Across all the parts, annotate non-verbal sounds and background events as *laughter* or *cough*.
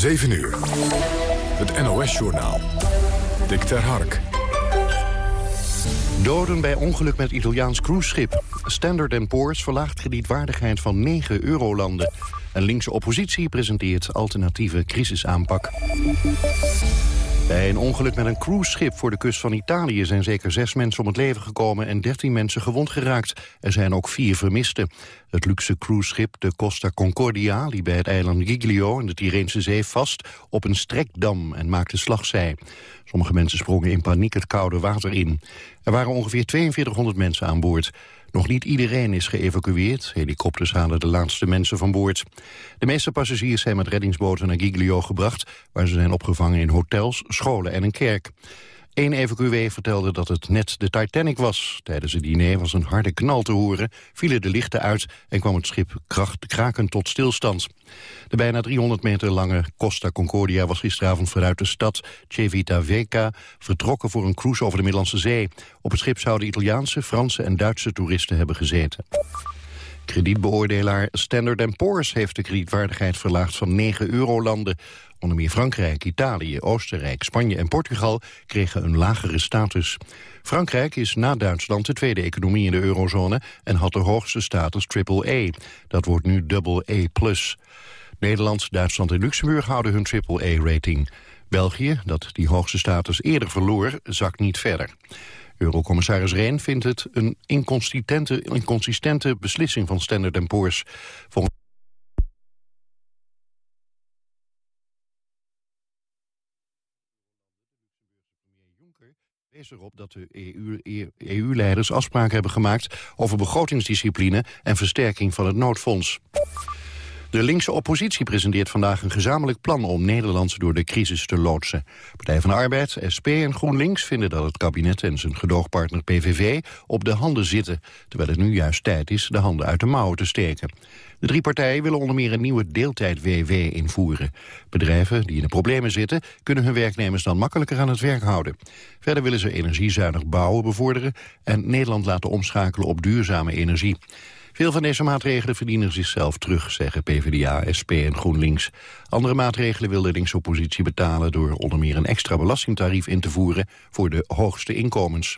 7 uur. Het NOS-journaal. Dick ter Hark. Doden bij ongeluk met Italiaans cruiseschip. Standard Poor's verlaagt kredietwaardigheid van 9 eurolanden. Een linkse oppositie presenteert alternatieve crisisaanpak. Bij een ongeluk met een cruiseschip voor de kust van Italië... zijn zeker zes mensen om het leven gekomen en dertien mensen gewond geraakt. Er zijn ook vier vermisten. Het luxe cruiseschip de Costa Concordia liep bij het eiland Giglio... in de Tireense Zee vast op een strekdam en maakte slagzij. Sommige mensen sprongen in paniek het koude water in. Er waren ongeveer 4200 mensen aan boord. Nog niet iedereen is geëvacueerd. Helikopters halen de laatste mensen van boord. De meeste passagiers zijn met reddingsboten naar Giglio gebracht... waar ze zijn opgevangen in hotels, scholen en een kerk. Eén evacuee vertelde dat het net de Titanic was. Tijdens het diner was een harde knal te horen, vielen de lichten uit... en kwam het schip kracht, krakend tot stilstand. De bijna 300 meter lange Costa Concordia was gisteravond vanuit de stad Civitavecchia... vertrokken voor een cruise over de Middellandse Zee. Op het schip zouden Italiaanse, Franse en Duitse toeristen hebben gezeten. Kredietbeoordelaar Standard Poor's heeft de kredietwaardigheid verlaagd van 9 eurolanden. Onder meer Frankrijk, Italië, Oostenrijk, Spanje en Portugal kregen een lagere status. Frankrijk is na Duitsland de tweede economie in de eurozone en had de hoogste status AAA. Dat wordt nu AA+. Nederland, Duitsland en Luxemburg houden hun AAA-rating. België, dat die hoogste status eerder verloor, zakt niet verder. Eurocommissaris Rehn vindt het een inconsistente, inconsistente beslissing van Standard Poor's. Volgens wees erop dat de EU-leiders EU afspraken hebben gemaakt over begrotingsdiscipline en versterking van het noodfonds. De linkse oppositie presenteert vandaag een gezamenlijk plan om Nederland door de crisis te loodsen. Partij van de Arbeid, SP en GroenLinks vinden dat het kabinet en zijn gedoogpartner PVV op de handen zitten, terwijl het nu juist tijd is de handen uit de mouwen te steken. De drie partijen willen onder meer een nieuwe deeltijd-WW invoeren. Bedrijven die in de problemen zitten kunnen hun werknemers dan makkelijker aan het werk houden. Verder willen ze energiezuinig bouwen bevorderen en Nederland laten omschakelen op duurzame energie. Veel van deze maatregelen verdienen zichzelf terug, zeggen PvdA, SP en GroenLinks. Andere maatregelen wil de linksoppositie betalen... door onder meer een extra belastingtarief in te voeren voor de hoogste inkomens.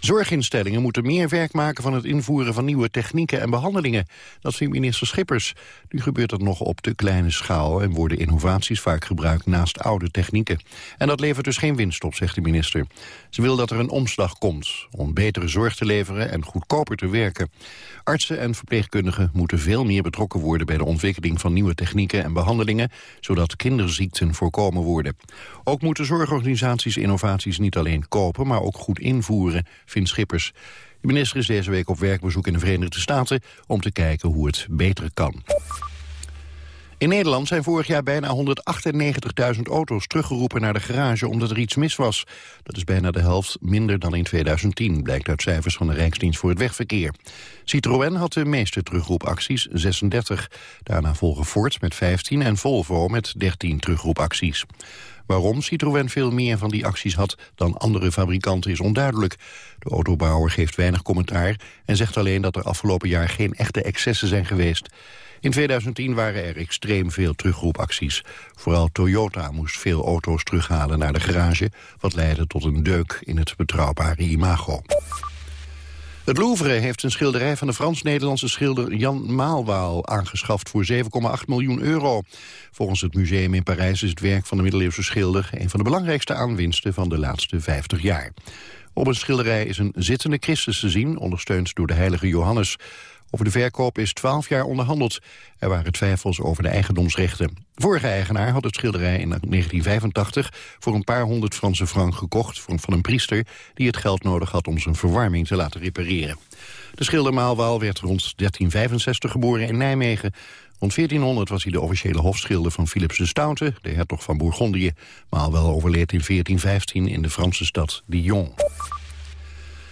Zorginstellingen moeten meer werk maken van het invoeren van nieuwe technieken en behandelingen. Dat vindt minister Schippers. Nu gebeurt dat nog op te kleine schaal en worden innovaties vaak gebruikt naast oude technieken. En dat levert dus geen winst op, zegt de minister. Ze wil dat er een omslag komt om betere zorg te leveren en goedkoper te werken. Artsen en verpleegkundigen moeten veel meer betrokken worden bij de ontwikkeling van nieuwe technieken en behandelingen, zodat kinderziekten voorkomen worden. Ook moeten zorgorganisaties innovaties niet alleen kopen, maar ook goed invoeren vindt Schippers. De minister is deze week op werkbezoek in de Verenigde Staten... om te kijken hoe het beter kan. In Nederland zijn vorig jaar bijna 198.000 auto's teruggeroepen naar de garage omdat er iets mis was. Dat is bijna de helft minder dan in 2010, blijkt uit cijfers van de Rijksdienst voor het Wegverkeer. Citroën had de meeste terugroepacties, 36. Daarna volgen Ford met 15 en Volvo met 13 terugroepacties. Waarom Citroën veel meer van die acties had dan andere fabrikanten is onduidelijk. De autobouwer geeft weinig commentaar en zegt alleen dat er afgelopen jaar geen echte excessen zijn geweest. In 2010 waren er extreem veel terugroepacties. Vooral Toyota moest veel auto's terughalen naar de garage... wat leidde tot een deuk in het betrouwbare imago. Het Louvre heeft een schilderij van de Frans-Nederlandse schilder Jan Maalwaal aangeschaft voor 7,8 miljoen euro. Volgens het museum in Parijs is het werk van de middeleeuwse schilder een van de belangrijkste aanwinsten van de laatste 50 jaar. Op een schilderij is een zittende Christus te zien, ondersteund door de heilige Johannes. Over de verkoop is 12 jaar onderhandeld. Er waren twijfels over de eigendomsrechten. vorige eigenaar had het schilderij in 1985 voor een paar honderd Franse frank gekocht van een priester die het geld nodig had om zijn verwarming te laten repareren. De schilder Maalwaal werd rond 1365 geboren in Nijmegen. Rond 1400 was hij de officiële hofschilder van Philips de Stoute, de hertog van Bourgondië. Maalwaal overleed in 1415 in de Franse stad Dijon.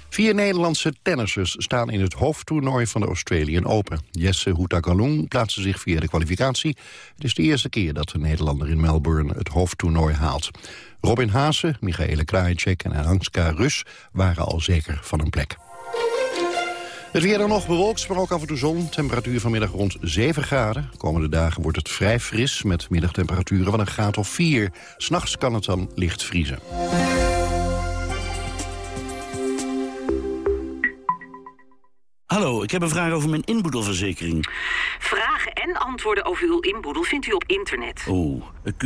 Vier Nederlandse tennissers staan in het hoofdtoernooi van de Australian Open. Jesse Houtagalung plaatste zich via de kwalificatie. Het is de eerste keer dat de Nederlander in Melbourne het hoofdtoernooi haalt. Robin Haase, Michaela Krajicek en Hanska Rus waren al zeker van een plek. Het weer dan nog bewolkt, maar ook af en toe zon. Temperatuur vanmiddag rond 7 graden. komende dagen wordt het vrij fris met middagtemperaturen van een graad of 4. S'nachts kan het dan licht vriezen. Hallo, ik heb een vraag over mijn inboedelverzekering. Vragen en antwoorden over uw inboedel vindt u op internet. Oh,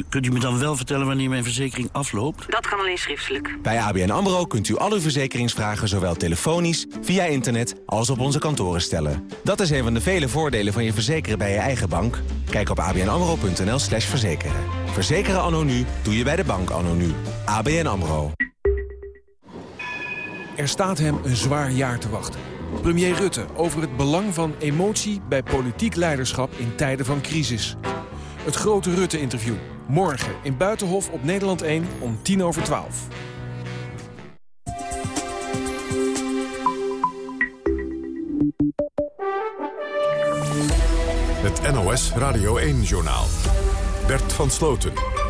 kunt u me dan wel vertellen wanneer mijn verzekering afloopt? Dat kan alleen schriftelijk. Bij ABN AMRO kunt u al uw verzekeringsvragen zowel telefonisch, via internet als op onze kantoren stellen. Dat is een van de vele voordelen van je verzekeren bij je eigen bank. Kijk op abnamro.nl slash verzekeren. Verzekeren anno nu doe je bij de bank anno nu. ABN AMRO. Er staat hem een zwaar jaar te wachten. Premier Rutte over het belang van emotie bij politiek leiderschap in tijden van crisis. Het grote Rutte-interview. Morgen in Buitenhof op Nederland 1 om tien over 12. Het NOS Radio 1-journaal. Bert van Sloten.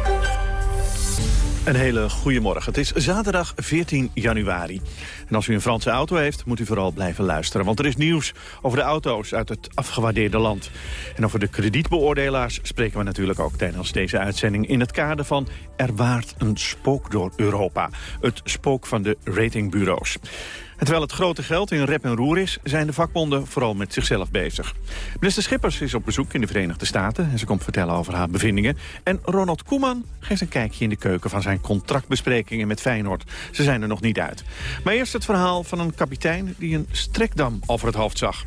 Een hele goede morgen. Het is zaterdag 14 januari. En als u een Franse auto heeft, moet u vooral blijven luisteren. Want er is nieuws over de auto's uit het afgewaardeerde land. En over de kredietbeoordelaars spreken we natuurlijk ook tijdens deze uitzending... in het kader van Er waart een spook door Europa. Het spook van de ratingbureaus. Terwijl het grote geld in rep en roer is... zijn de vakbonden vooral met zichzelf bezig. Minister Schippers is op bezoek in de Verenigde Staten... en ze komt vertellen over haar bevindingen. En Ronald Koeman geeft een kijkje in de keuken... van zijn contractbesprekingen met Feyenoord. Ze zijn er nog niet uit. Maar eerst het verhaal van een kapitein... die een strekdam over het hoofd zag.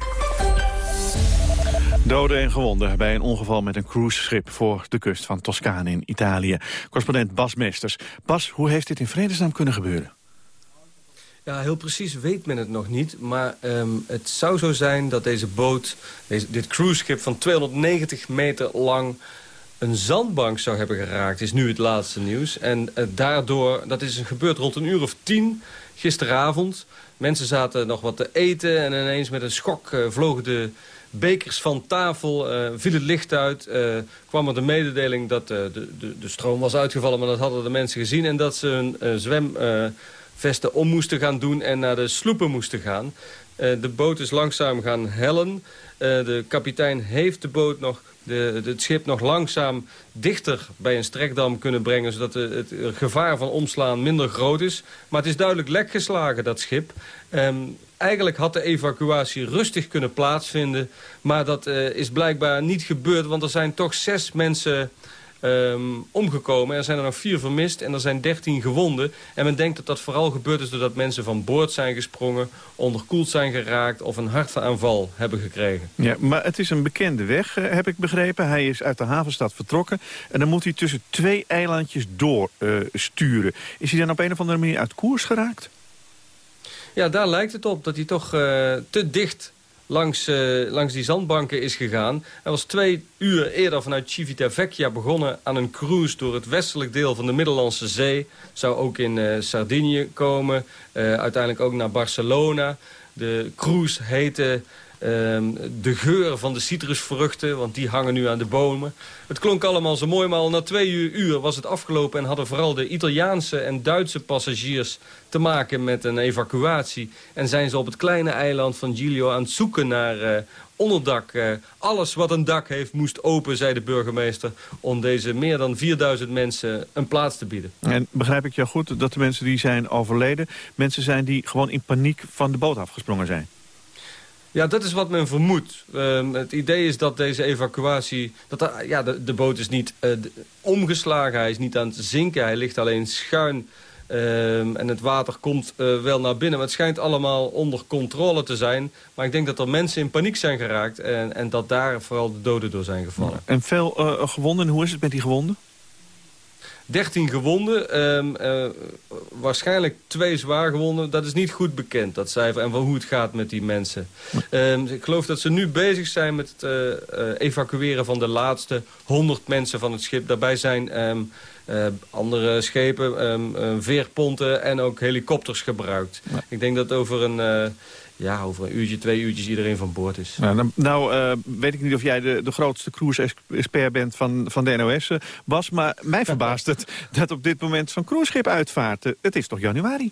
Doden en gewonden bij een ongeval met een cruiseschip voor de kust van Toscane in Italië. Correspondent Bas Meesters. Bas, hoe heeft dit in vredesnaam kunnen gebeuren? Ja, heel precies weet men het nog niet. Maar um, het zou zo zijn dat deze boot, deze, dit cruiseschip van 290 meter lang een zandbank zou hebben geraakt, is nu het laatste nieuws. En uh, daardoor, dat is gebeurd rond een uur of tien gisteravond. Mensen zaten nog wat te eten en ineens met een schok uh, vlogen de bekers van tafel, uh, viel het licht uit. Kwam er de mededeling dat de, de, de, stroom was uitgevallen, maar dat hadden de mensen gezien. En dat ze hun zwem vesten om moesten gaan doen en naar de sloepen moesten gaan. Uh, de boot is langzaam gaan hellen. Uh, de kapitein heeft de boot nog, de, het schip nog langzaam dichter bij een strekdam kunnen brengen... zodat het gevaar van omslaan minder groot is. Maar het is duidelijk lek geslagen, dat schip. Um, eigenlijk had de evacuatie rustig kunnen plaatsvinden. Maar dat uh, is blijkbaar niet gebeurd, want er zijn toch zes mensen um, omgekomen. Er zijn er nog vier vermist en er zijn dertien gewonden. En men denkt dat dat vooral gebeurd is doordat mensen van boord zijn gesprongen... onderkoeld zijn geraakt of een hartaanval hebben gekregen. Ja, maar het is een bekende weg, eh, heb ik begrepen. Hij is uit de havenstad vertrokken. En dan moet hij tussen twee eilandjes doorsturen. Uh, is hij dan op een of andere manier uit koers geraakt? Ja, daar lijkt het op dat hij toch uh, te dicht langs, uh, langs die zandbanken is gegaan. Hij was twee uur eerder vanuit Civitavecchia begonnen aan een cruise door het westelijk deel van de Middellandse Zee. Zou ook in uh, Sardinië komen, uh, uiteindelijk ook naar Barcelona. De cruise heette Um, de geur van de citrusvruchten, want die hangen nu aan de bomen. Het klonk allemaal zo mooi, maar al na twee uur, was het afgelopen... en hadden vooral de Italiaanse en Duitse passagiers te maken met een evacuatie. En zijn ze op het kleine eiland van Giglio aan het zoeken naar uh, onderdak. Uh, alles wat een dak heeft moest open, zei de burgemeester... om deze meer dan 4000 mensen een plaats te bieden. En begrijp ik jou goed dat de mensen die zijn overleden... mensen zijn die gewoon in paniek van de boot afgesprongen zijn? Ja, dat is wat men vermoedt. Um, het idee is dat deze evacuatie... Dat ja, de, de, boot is niet uh, omgeslagen, hij is niet aan het zinken. Hij ligt alleen schuin um, en het water komt uh, wel naar binnen. Maar het schijnt allemaal onder controle te zijn. Maar ik denk dat er mensen in paniek zijn geraakt... en, en dat daar vooral de doden door zijn gevallen. En veel uh, gewonden. Hoe is het met die gewonden? 13 gewonden, um, uh, waarschijnlijk twee zwaar gewonden. Dat is niet goed bekend, dat cijfer, en hoe het gaat met die mensen. Um, ik geloof dat ze nu bezig zijn met het uh, uh, evacueren van de laatste 100 mensen van het schip. Daarbij zijn um, andere schepen, veerponten en ook helikopters gebruikt. Ja. Ik denk dat over een ja, over een uurtje, twee uurtjes iedereen van boord is. Nou, nou uh, weet ik niet of jij de, de grootste cruise-expert bent van, van de NOS, uh, Bas. Maar mij *laughs* verbaast het dat op dit moment zo'n cruiseschip uitvaart. Uh, het is toch januari?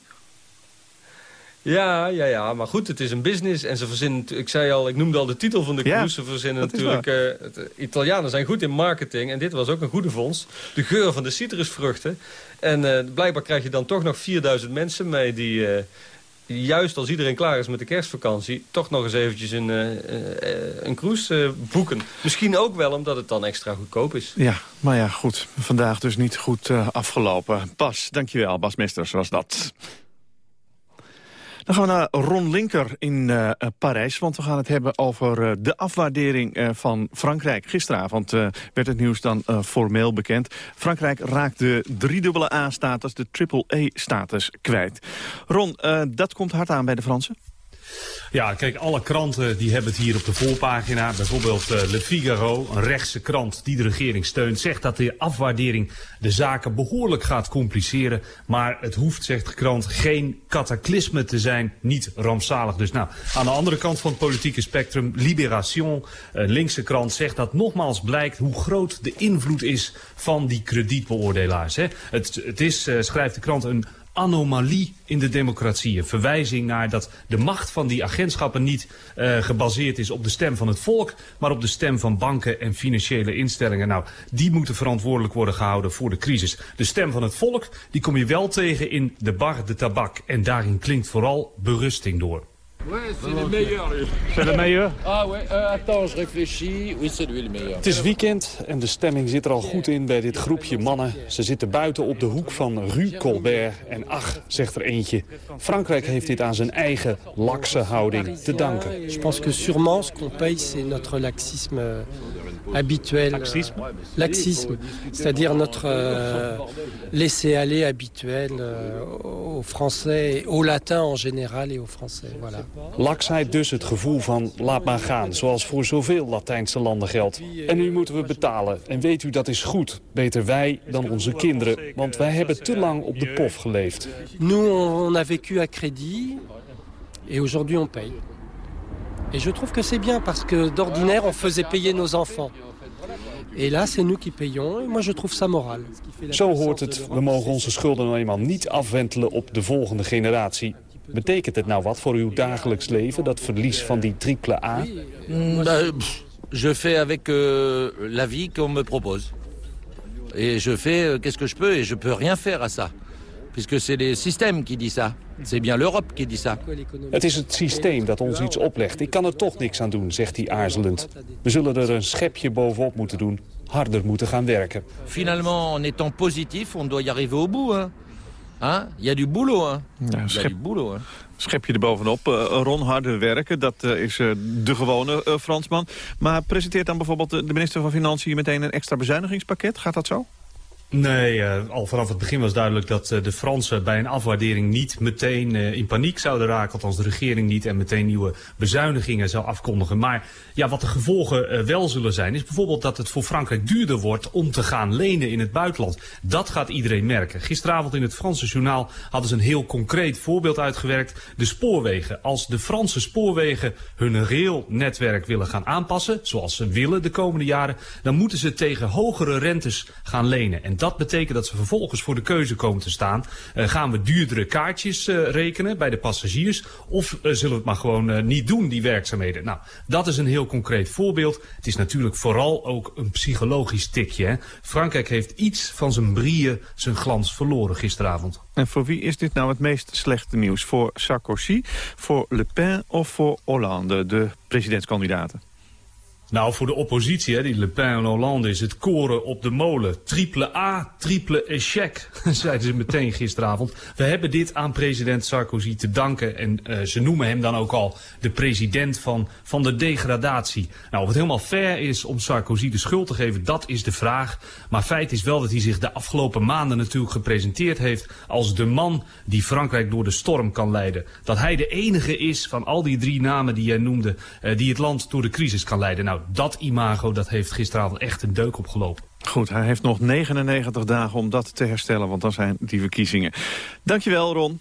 Ja, ja, ja, maar goed, het is een business. En ze verzinnen, ik zei al, ik noemde al de titel van de Ja, cruise. Ze verzinnen natuurlijk, eh, het- Italianen zijn goed in marketing. En dit was ook een goede fonds. De geur van de citrusvruchten. En eh, blijkbaar krijg je dan toch nog 4000 mensen mee die... eh, die juist als iedereen klaar is met de kerstvakantie... toch nog eens eventjes een, eh, eh, een cruise eh, boeken. Misschien ook wel omdat het dan extra goedkoop is. Ja, maar ja, goed. Vandaag dus niet goed afgelopen. Bas, dankjewel. Bas Mesters was dat. Dan gaan we naar Ron Linker in eh, eh, Parijs. Want we gaan het hebben over eh, de afwaardering van Frankrijk. Gisteravond werd het nieuws dan formeel bekend. Frankrijk raakt de driedubbele A-status, de triple-E-status kwijt. Ron, dat komt hard aan bij de Fransen? Ja, kijk, alle kranten die hebben het hier op de voorpagina. Bijvoorbeeld eh, Le Figaro, een rechtse krant die de regering steunt, zegt dat de afwaardering de zaken behoorlijk gaat compliceren. Maar het hoeft, zegt de krant, geen cataclysme te zijn, niet rampzalig. Dus nou, aan de andere kant van het politieke spectrum, Libération, een linkse krant, zegt dat nogmaals blijkt hoe groot de invloed is van die kredietbeoordelaars. Hè. Het, het is, eh, schrijft de krant, een anomalie in de democratie. Een verwijzing naar dat de macht van die agentschappen niet eh, gebaseerd is op de stem van het volk, maar op de stem van banken en financiële instellingen. Nou, die moeten verantwoordelijk worden gehouden voor de crisis. De stem van het volk, die kom je wel tegen in de bar de tabak. En daarin klinkt vooral berusting door. C'est le meilleur *laughs* Ah ouais, euh, attends, je réfléchis. Oui, c'est lui le meilleur. Het is weekend en de stemming zit er al goed in bij dit groepje mannen. Ze zitten buiten op de hoek van Rue Colbert. En ach, zegt er eentje, Frankrijk heeft dit aan zijn eigen lakse houding te danken. Je pense que sûrement ce qu'on paye, c'est notre laxisme euh, habituel. Laxisme Laxisme, c'est-à-dire notre euh, laisser-aller habituel euh, aux Français, et aux Latins en général et aux Français. Voilà. Laksheid dus het gevoel van laat maar gaan, zoals voor zoveel Latijnse landen geldt. En nu moeten we betalen. En weet u, dat is goed. Beter wij dan onze kinderen, want wij hebben te lang op de pof geleefd. Nous, on a vécu à crédit et aujourd'hui on paye. Et je trouve que c'est bien parce que d'ordinaire on faisait payer nos enfants. Et là, c'est nous qui payons. Et moi, je trouve ça moral. Zo hoort het. We mogen onze schulden nou eenmaal niet afwentelen op de volgende generatie. Betekent het nou wat voor uw dagelijks leven, dat verlies van die triple A? Mm, je fais avec euh, la vie qu'on me propose. Et je fais euh, qu'est-ce que je peux et je peux rien faire à ça. Puisque c'est les systèmes qui ça. C'est bien l'Europe qui dit ça. Het is het systeem dat ons iets oplegt. Ik kan er toch niks aan doen, zegt hij aarzelend. We zullen er een schepje bovenop moeten doen, harder moeten gaan werken. Finalement, en étant positif, on doit y arriver au bout. Hein. Hein? Il y a du boulot. Hein? Ja, Il y a schep, du boulot. Hein? schep je er bovenop. Eh, Ron, harder werken, dat eh, is eh, de gewone Fransman. Maar presenteert dan bijvoorbeeld de minister van Financiën meteen een extra bezuinigingspakket? Gaat dat zo? Nee, eh, al vanaf het begin was duidelijk dat eh, de Fransen bij een afwaardering niet meteen eh, in paniek zouden raken. Althans de regering niet en meteen nieuwe bezuinigingen zou afkondigen. Maar ja, wat de gevolgen wel zullen zijn is bijvoorbeeld dat het voor Frankrijk duurder wordt om te gaan lenen in het buitenland. Dat gaat iedereen merken. Gisteravond in het Franse journaal hadden ze een heel concreet voorbeeld uitgewerkt. De spoorwegen. Als de Franse spoorwegen hun railnetwerk willen gaan aanpassen, zoals ze willen de komende jaren, dan moeten ze tegen hogere rentes gaan lenen. En dat betekent dat ze vervolgens voor de keuze komen te staan. Eh, gaan we duurdere kaartjes eh, rekenen bij de passagiers? Of eh, zullen we het maar gewoon niet doen, die werkzaamheden? Nou, dat is een heel concreet voorbeeld. Het is natuurlijk vooral ook een psychologisch tikje. Hè? Frankrijk heeft iets van zijn brieën, zijn glans verloren gisteravond. En voor wie is dit nou het meest slechte nieuws? Voor Sarkozy, voor Le Pen of voor Hollande, de presidentskandidaten? Nou, voor de oppositie, hè, die Le Pen en Hollande, is het koren op de molen. Triple A, triple échec, *laughs* zeiden ze meteen gisteravond. We hebben dit aan president Sarkozy te danken. En uh, ze noemen hem dan ook al de president van, van de degradatie. Nou, of het helemaal fair is om Sarkozy de schuld te geven, dat is de vraag. Maar feit is wel dat hij zich de afgelopen maanden natuurlijk gepresenteerd heeft... als de man die Frankrijk door de storm kan leiden. Dat hij de enige is van al die drie namen die jij noemde... Uh, die het land door de crisis kan leiden. Nou, dat imago dat heeft gisteravond echt een deuk opgelopen. Goed, hij heeft nog 99 dagen om dat te herstellen, want dan zijn die verkiezingen. Dankjewel, Ron.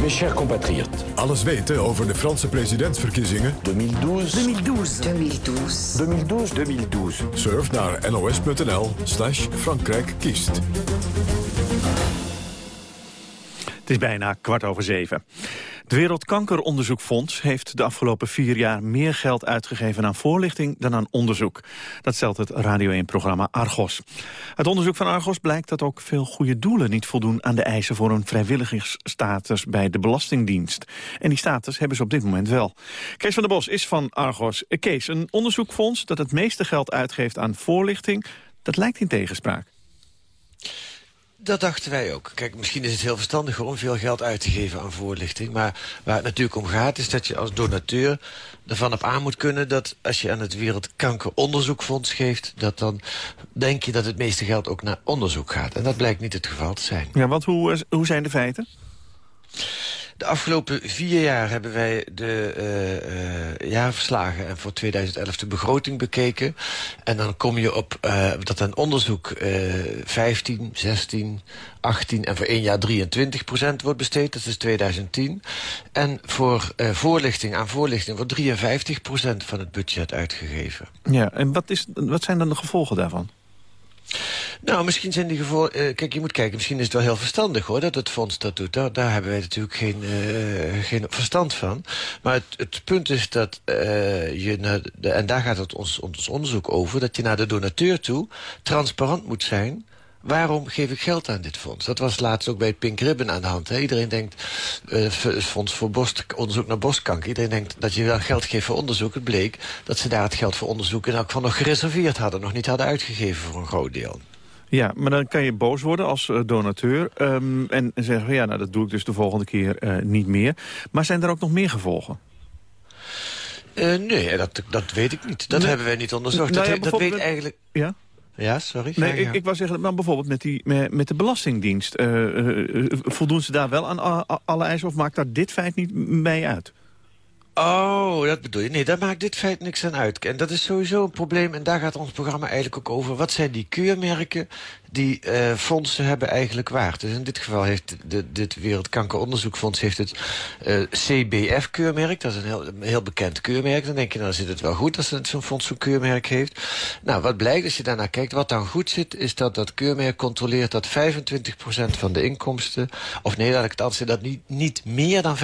Mes chers compatriotes. Alles weten over de Franse presidentsverkiezingen? 2012. 2012. 2012. 2012. 2012. Surf naar nos.nl slash Frankrijk kiest. Het is bijna kwart over zeven. Het Wereldkankeronderzoekfonds heeft de afgelopen vier jaar meer geld uitgegeven aan voorlichting dan aan onderzoek. Dat stelt het Radio 1-programma Argos. Uit onderzoek van Argos blijkt dat ook veel goede doelen niet voldoen aan de eisen voor een vrijwilligersstatus bij de Belastingdienst. En die status hebben ze op dit moment wel. Kees van der Bos is van Argos. Kees, een onderzoekfonds dat het meeste geld uitgeeft aan voorlichting, dat lijkt in tegenspraak. Dat dachten wij ook. Kijk, misschien is het heel verstandiger om veel geld uit te geven aan voorlichting. Maar waar het natuurlijk om gaat is dat je als donateur ervan op aan moet kunnen... dat als je aan het Wereldkankeronderzoekfonds geeft... dat dan denk je dat het meeste geld ook naar onderzoek gaat. En dat blijkt niet het geval te zijn. Ja, want hoe, hoe zijn de feiten? De afgelopen vier jaar hebben wij de uh, uh, jaarverslagen... en voor 2011 de begroting bekeken. En dan kom je op uh, dat aan onderzoek 15, 16, 18 en voor één jaar 23 procent wordt besteed. Dat is 2010. En voor voorlichting aan voorlichting wordt 53 procent van het budget uitgegeven. Ja, en wat, is, wat zijn dan de gevolgen daarvan? Nou, misschien zijn die gevolgen... Uh, kijk, je moet kijken, misschien is het wel heel verstandig hoor... dat het fonds dat doet. Daar, hebben wij natuurlijk geen, uh, geen verstand van. Maar het, het punt is dat uh, je... Naar de, en daar gaat het ons, ons onderzoek over... dat je naar de donateur toe transparant moet zijn waarom geef ik geld aan dit fonds? Dat was laatst ook bij het Pink Ribbon aan de hand. Hè? Iedereen denkt, uh, fonds voor borst, onderzoek naar borstkanker... iedereen denkt dat je wel geld geeft voor onderzoek. Het bleek dat ze daar het geld voor onderzoek... in elk geval nog gereserveerd hadden, nog niet hadden uitgegeven voor een groot deel. Ja, maar dan kan je boos worden als uh, donateur um, en zeggen... ja, nou, dat doe ik dus de volgende keer uh, niet meer. Maar zijn er ook nog meer gevolgen? Uh, nee, dat, dat weet ik niet. Dat nee. hebben wij niet onderzocht. Nou ja, dat, dat weet eigenlijk... Ja? Ja, sorry. Nee, ik, ik wou zeggen, maar bijvoorbeeld met, die, met, met de Belastingdienst. Uh, uh, voldoen ze daar wel aan alle eisen of maakt daar dit feit niet mee uit? Oh, dat bedoel je. Nee, daar maakt dit feit niks aan uit. En dat is sowieso een probleem. En daar gaat ons programma eigenlijk ook over. Wat zijn die keurmerken die uh, fondsen hebben eigenlijk waard? Dus in dit geval heeft de, dit Wereldkankeronderzoekfonds heeft het uh, CBF-keurmerk. Dat is een heel, een heel bekend keurmerk. Dan denk je, nou zit het wel goed als zo'n fonds zo'n keurmerk heeft. Nou, wat blijkt als je daarnaar kijkt, wat dan goed zit... is dat dat keurmerk controleert dat 25% van de inkomsten... of nee, laat ik het anders zeggen, dat niet, niet meer dan 25%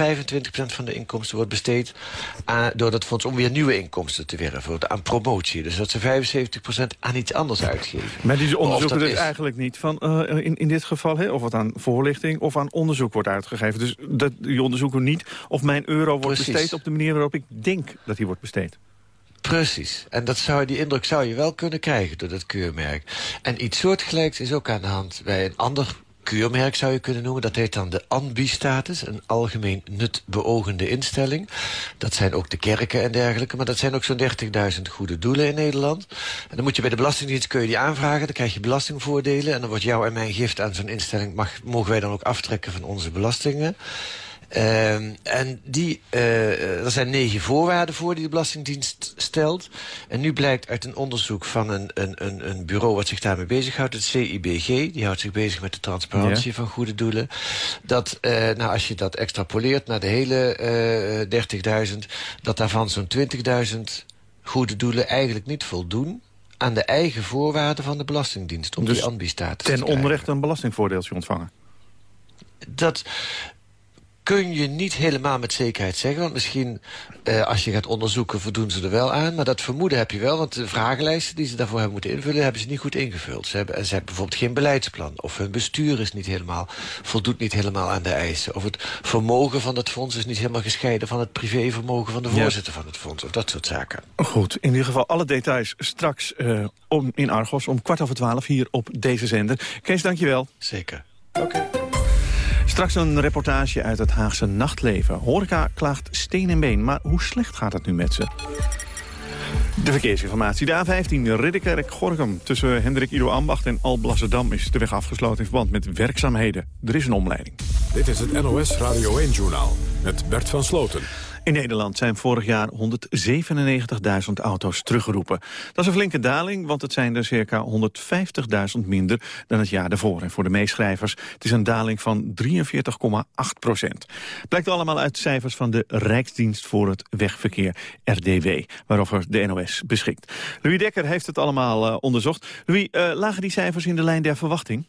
van de inkomsten wordt besteed... Aan, door dat fonds om weer nieuwe inkomsten te werven, aan promotie. Dus dat ze 75% aan iets anders uitgeven. Maar die onderzoeken dus is... eigenlijk niet van, uh, in, in dit geval... Hè, of het aan voorlichting of aan onderzoek wordt uitgegeven. Dus dat, die onderzoeken niet of mijn euro wordt Precies. besteed... op de manier waarop ik denk dat die wordt besteed. Precies. En dat zou, die indruk zou je wel kunnen krijgen door dat keurmerk. En iets soortgelijks is ook aan de hand bij een ander keurmerk zou je kunnen noemen. Dat heet dan de ANBI-status, een algemeen nutbeogende instelling. Dat zijn ook de kerken en dergelijke, maar dat zijn ook zo'n 30.000 goede doelen in Nederland. En dan moet je bij de Belastingdienst kun je die aanvragen, dan krijg je belastingvoordelen... en dan wordt jouw en mijn gift aan zo'n instelling, mag, mogen wij dan ook aftrekken van onze belastingen. Uh, en die, uh, er zijn negen voorwaarden voor die de Belastingdienst stelt. En nu blijkt uit een onderzoek van een, een, een bureau wat zich daarmee bezighoudt, het CIBG, die houdt zich bezig met de transparantie ja. van goede doelen, dat uh, nou, als je dat extrapoleert naar de hele uh, 30.000, dat daarvan zo'n 20.000 goede doelen eigenlijk niet voldoen aan de eigen voorwaarden van de Belastingdienst om dus die ambistatus ten onrechte een belastingvoordeeltje ontvangen? Dat kun je niet helemaal met zekerheid zeggen. Want misschien, uh, als je gaat onderzoeken, voldoen ze er wel aan. Maar dat vermoeden heb je wel, want de vragenlijsten die ze daarvoor hebben moeten invullen... hebben ze niet goed ingevuld. Ze hebben, en ze hebben bijvoorbeeld geen beleidsplan. Of hun bestuur is niet helemaal, voldoet niet helemaal aan de eisen. Of het vermogen van het fonds is niet helemaal gescheiden... van het privévermogen van de voorzitter ja. van het fonds. Of dat soort zaken. Goed, in ieder geval alle details straks uh, om, in Argos... om kwart over twaalf hier op deze zender. Kees, dankjewel. Zeker. Oké. Okay. Straks een reportage uit het Haagse nachtleven. Horeca klaagt steen en been, maar hoe slecht gaat het nu met ze? De verkeersinformatie. De A15 Ridderkerk-Gorgum tussen Hendrik Ido Ambacht en Alblasserdam is de weg afgesloten in verband met werkzaamheden. Er is een omleiding. Dit is het NOS Radio 1-journaal met Bert van Sloten. In Nederland zijn vorig jaar 197.000 auto's teruggeroepen. Dat is een flinke daling, want het zijn er circa 150.000 minder dan het jaar daarvoor. En voor de meeschrijvers, het is een daling van 43,8 procent. Blijkt allemaal uit cijfers van de Rijksdienst voor het Wegverkeer, RDW, waarover de NOS beschikt. Louis Dekker heeft het allemaal uh, onderzocht. Louis, uh, lagen die cijfers in de lijn der verwachting?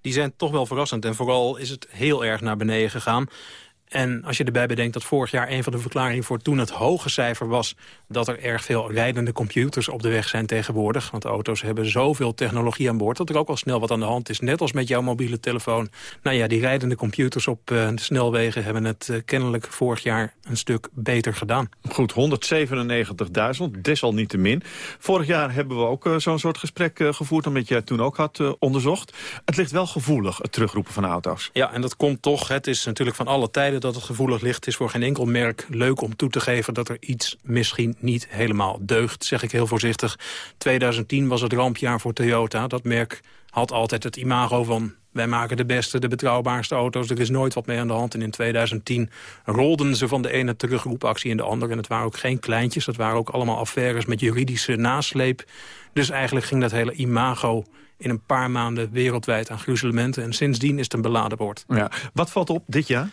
Die zijn toch wel verrassend en vooral is het heel erg naar beneden gegaan. En als je erbij bedenkt dat vorig jaar een van de verklaringen voor toen het hoge cijfer was... dat er erg veel rijdende computers op de weg zijn tegenwoordig. Want auto's hebben zoveel technologie aan boord... dat er ook al snel wat aan de hand is. Net als met jouw mobiele telefoon. Nou ja, die rijdende computers op uh, de snelwegen... hebben het uh, kennelijk vorig jaar een stuk beter gedaan. Goed, 197.000, desalniettemin. Vorig jaar hebben we ook uh, zo'n soort gesprek gevoerd... omdat jij toen ook had onderzocht. Het ligt wel gevoelig, het terugroepen van auto's. Ja, en dat komt toch. Het is natuurlijk van alle tijden dat het gevoelig ligt. Het is voor geen enkel merk leuk om toe te geven... dat er iets misschien niet helemaal deugt, zeg ik heel voorzichtig. 2010 was het rampjaar voor Toyota. Dat merk had altijd het imago van... wij maken de beste, de betrouwbaarste auto's. Er is nooit wat mee aan de hand. En in 2010 rolden ze van de ene terugroepactie in de andere. En het waren ook geen kleintjes. Dat waren ook allemaal affaires met juridische nasleep. Dus eigenlijk ging dat hele imago in een paar maanden wereldwijd aan gruzelementen. En sindsdien is het een beladen woord. Ja. Wat valt op dit jaar?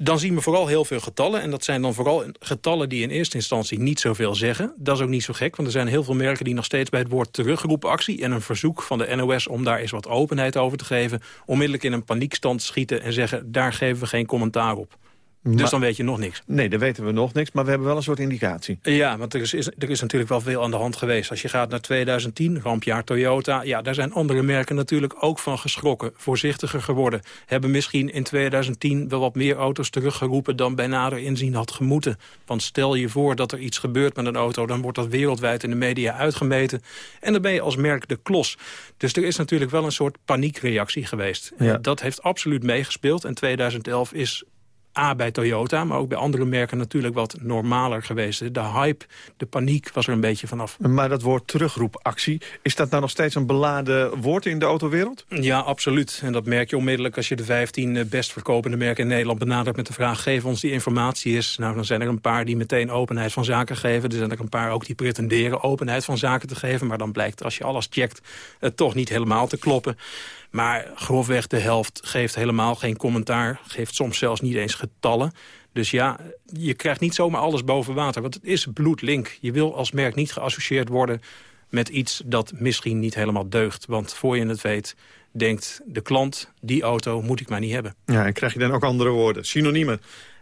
Dan zien we vooral heel veel getallen. En dat zijn dan vooral getallen die in eerste instantie niet zoveel zeggen. Dat is ook niet zo gek, want er zijn heel veel merken die nog steeds bij het woord terugroepactie... en een verzoek van de NOS om daar eens wat openheid over te geven... onmiddellijk in een paniekstand schieten en zeggen... daar geven we geen commentaar op. Dus dan weet je nog niks. Nee, dan weten we nog niks, maar we hebben wel een soort indicatie. Ja, want er is, is, er is natuurlijk wel veel aan de hand geweest. Als je gaat naar 2010, rampjaar Toyota... ja, daar zijn andere merken natuurlijk ook van geschrokken. Voorzichtiger geworden. Hebben misschien in 2010 wel wat meer auto's teruggeroepen... dan bij nader inzien had gemoeten. Want stel je voor dat er iets gebeurt met een auto... dan wordt dat wereldwijd in de media uitgemeten. En dan ben je als merk de klos. Dus er is natuurlijk wel een soort paniekreactie geweest. Ja. Dat heeft absoluut meegespeeld. En 2011 is A, bij Toyota, maar ook bij andere merken natuurlijk wat normaler geweest. De hype, de paniek was er een beetje vanaf. Maar dat woord terugroepactie, is dat nou nog steeds een beladen woord in de autowereld? Ja, absoluut. En dat merk je onmiddellijk als je de 15 eh, best verkopende merken in Nederland benadert met de vraag, geef ons die informatie eens. Nou, dan zijn er een paar die meteen openheid van zaken geven. Er zijn er een paar ook die pretenderen openheid van zaken te geven. Maar dan blijkt als je alles checkt, het toch niet helemaal te kloppen. Maar grofweg de helft geeft helemaal geen commentaar. Geeft soms zelfs niet eens getallen. Dus ja, je krijgt niet zomaar alles boven water. Want het is bloedlink. Je wil als merk niet geassocieerd worden met iets dat misschien niet helemaal deugt. Want voor je het weet denkt de klant, die auto moet ik maar niet hebben. Ja, en krijg je dan ook andere woorden, synoniemen.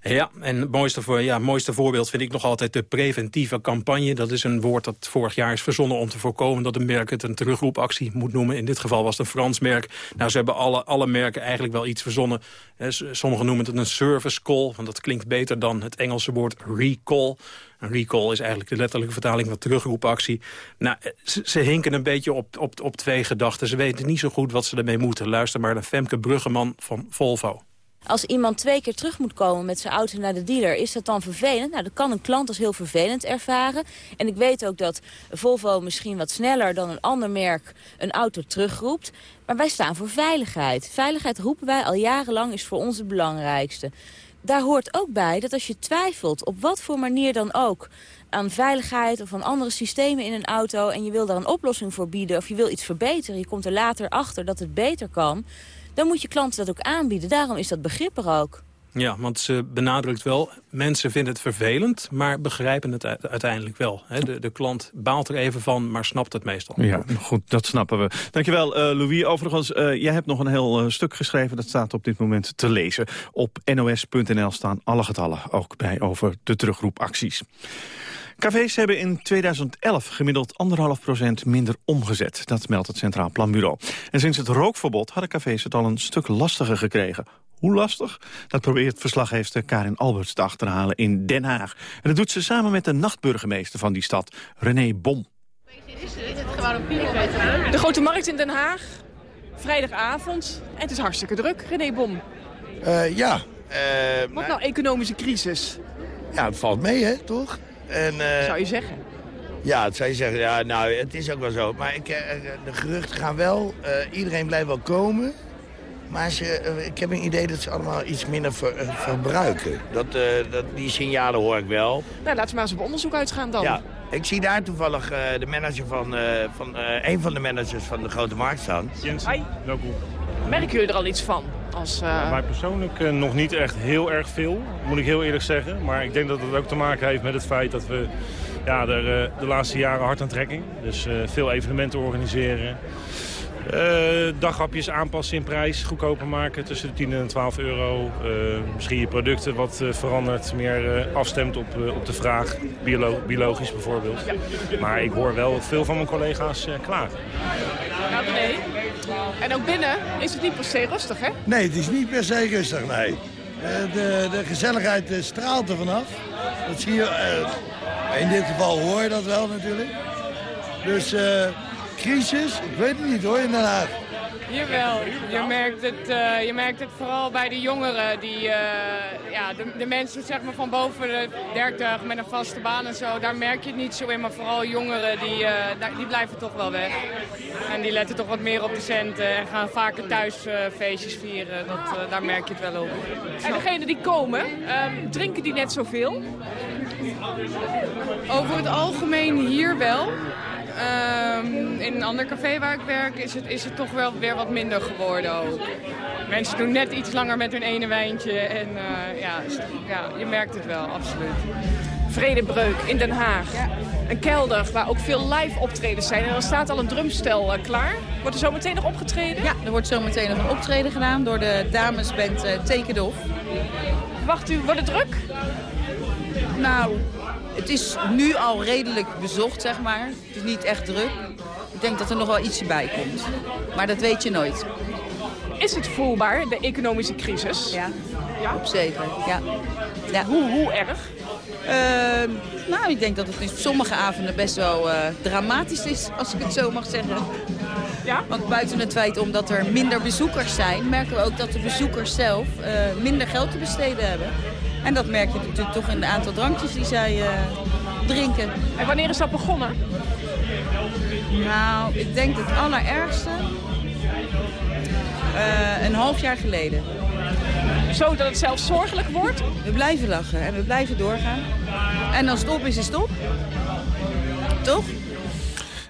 Ja, en het mooiste, voor, ja, mooiste voorbeeld vind ik nog altijd de preventieve campagne. Dat is een woord dat vorig jaar is verzonnen om te voorkomen... dat een merk het een terugroepactie moet noemen. In dit geval was het een Frans merk. Nou, ze hebben alle, alle merken eigenlijk wel iets verzonnen. Sommigen noemen het een service call, want dat klinkt beter dan het Engelse woord recall. Een recall is eigenlijk de letterlijke vertaling van terugroepactie. Nou, ze, ze, hinken een beetje op, op, op twee gedachten. Ze weten niet zo goed wat ze ermee moeten. Luister maar naar Femke Bruggeman van Volvo. Als iemand twee keer terug moet komen met zijn auto naar de dealer, is dat dan vervelend? Nou, dat kan een klant als heel vervelend ervaren. En ik weet ook dat Volvo misschien wat sneller dan een ander merk een auto terugroept. Maar wij staan voor veiligheid. Veiligheid roepen wij al jarenlang is voor ons het belangrijkste. Daar hoort ook bij dat als je twijfelt, op wat voor manier dan ook aan veiligheid of aan andere systemen in een auto... en je wil daar een oplossing voor bieden of je wil iets verbeteren... je komt er later achter dat het beter kan dan moet je klanten dat ook aanbieden. Daarom is dat begrip er ook. Ja, want ze benadrukt wel, mensen vinden het vervelend, maar begrijpen het uiteindelijk wel. De, de klant baalt er even van, maar snapt het meestal. Ja, goed, dat snappen we. Dankjewel, uh, Louis. Overigens, uh, jij hebt nog een heel uh, stuk geschreven, dat staat op dit moment te lezen. Op nos.nl staan alle getallen, ook bij over de terugroepacties. Cafés hebben in 2011 gemiddeld 1,5% minder omgezet. Dat meldt het Centraal Planbureau. En sinds het rookverbod hadden cafés het al een stuk lastiger gekregen. Hoe lastig? Dat probeert verslaggever Karin Alberts te achterhalen in Den Haag. En dat doet ze samen met de nachtburgemeester van die stad, René Bom. De Grote Markt in Den Haag, vrijdagavond. En het is hartstikke druk, René Bom. Uh, ja. Uh, Wat nou economische crisis? Ja, het valt mee, hè, toch? En, uh, zou je zeggen? Ja, dat zou je zeggen. Ja, nou, het is ook wel zo. Maar ik, uh, de geruchten gaan wel. Uh, iedereen blijft wel komen. Maar ze, ik heb een idee dat ze allemaal iets minder ver, verbruiken. Dat, dat, die signalen hoor ik wel. Nou, laten we maar eens op onderzoek uitgaan dan. Ja, ik zie daar toevallig de manager van, van een van de managers van de Grote Markt staan. Jens, welkom. Merken jullie er al iets van? Als, uh... wij persoonlijk uh, nog niet echt heel erg veel, moet ik heel eerlijk zeggen. Maar ik denk dat het ook te maken heeft met het feit dat we ja, er, uh, de laatste jaren hard aan trekking. Dus veel evenementen organiseren. Uh, daghapjes aanpassen in prijs, goedkoper maken tussen de 10 en 12 euro. Uh, misschien je producten wat uh, verandert, meer afstemt op, op de vraag. Biolo biologisch bijvoorbeeld. Maar ik hoor wel veel van mijn collega's klagen. Nee. En ook binnen is het niet per se rustig, hè? Nee, het is niet per se rustig, nee. de, de gezelligheid straalt er vanaf. Dat zie je, in dit geval hoor je dat wel natuurlijk. Dus crisis? Ik weet het niet hoor in Den Haag. Jawel, je merkt het, uh, je merkt het vooral bij de jongeren. Die, uh, ja, de, de, mensen zeg maar, van boven de 30 met een vaste baan en zo, daar merk je het niet zo in. Maar vooral jongeren, die, uh, die blijven toch wel weg. En die letten toch wat meer op de centen en gaan vaker thuis feestjes vieren. Dat, daar merk je het wel op. En degenen die komen, um, drinken die net zoveel? Over het algemeen hier wel. Um, in een ander café waar ik werk is het, is het toch wel weer wat minder geworden ook. Mensen doen net iets langer met hun ene wijntje en uh, ja, ja, je merkt het wel, absoluut. Vredebreuk in Den Haag. Ja. Een kelder waar ook veel live optredens zijn. En er staat al een drumstel uh, klaar. Wordt er zo meteen nog opgetreden? Ja, er wordt zo meteen nog een optreden gedaan door de damesband uh, Take It Off. Wacht u, wordt het druk? Nou, het is nu al redelijk bezocht, zeg maar. Het is niet echt druk. Ik denk dat er nog wel ietsje bij komt. Maar dat weet je nooit. Is het voelbaar, de economische crisis? Ja, ja? op zeker. Ja. ja. Hoe, hoe erg? Uh, nou, ik denk dat het in sommige avonden best wel uh, dramatisch is, als ik het zo mag zeggen. Ja? Want buiten het feit omdat er minder bezoekers zijn... merken we ook dat de bezoekers zelf uh, minder geld te besteden hebben. En dat merk je natuurlijk toch in het aantal drankjes die zij uh, drinken. En wanneer is dat begonnen? Nou, ik denk het allerergste uh, een half jaar geleden. Zodat het zelfs zorgelijk wordt? We blijven lachen en we blijven doorgaan. En als het op is, is het op. Toch?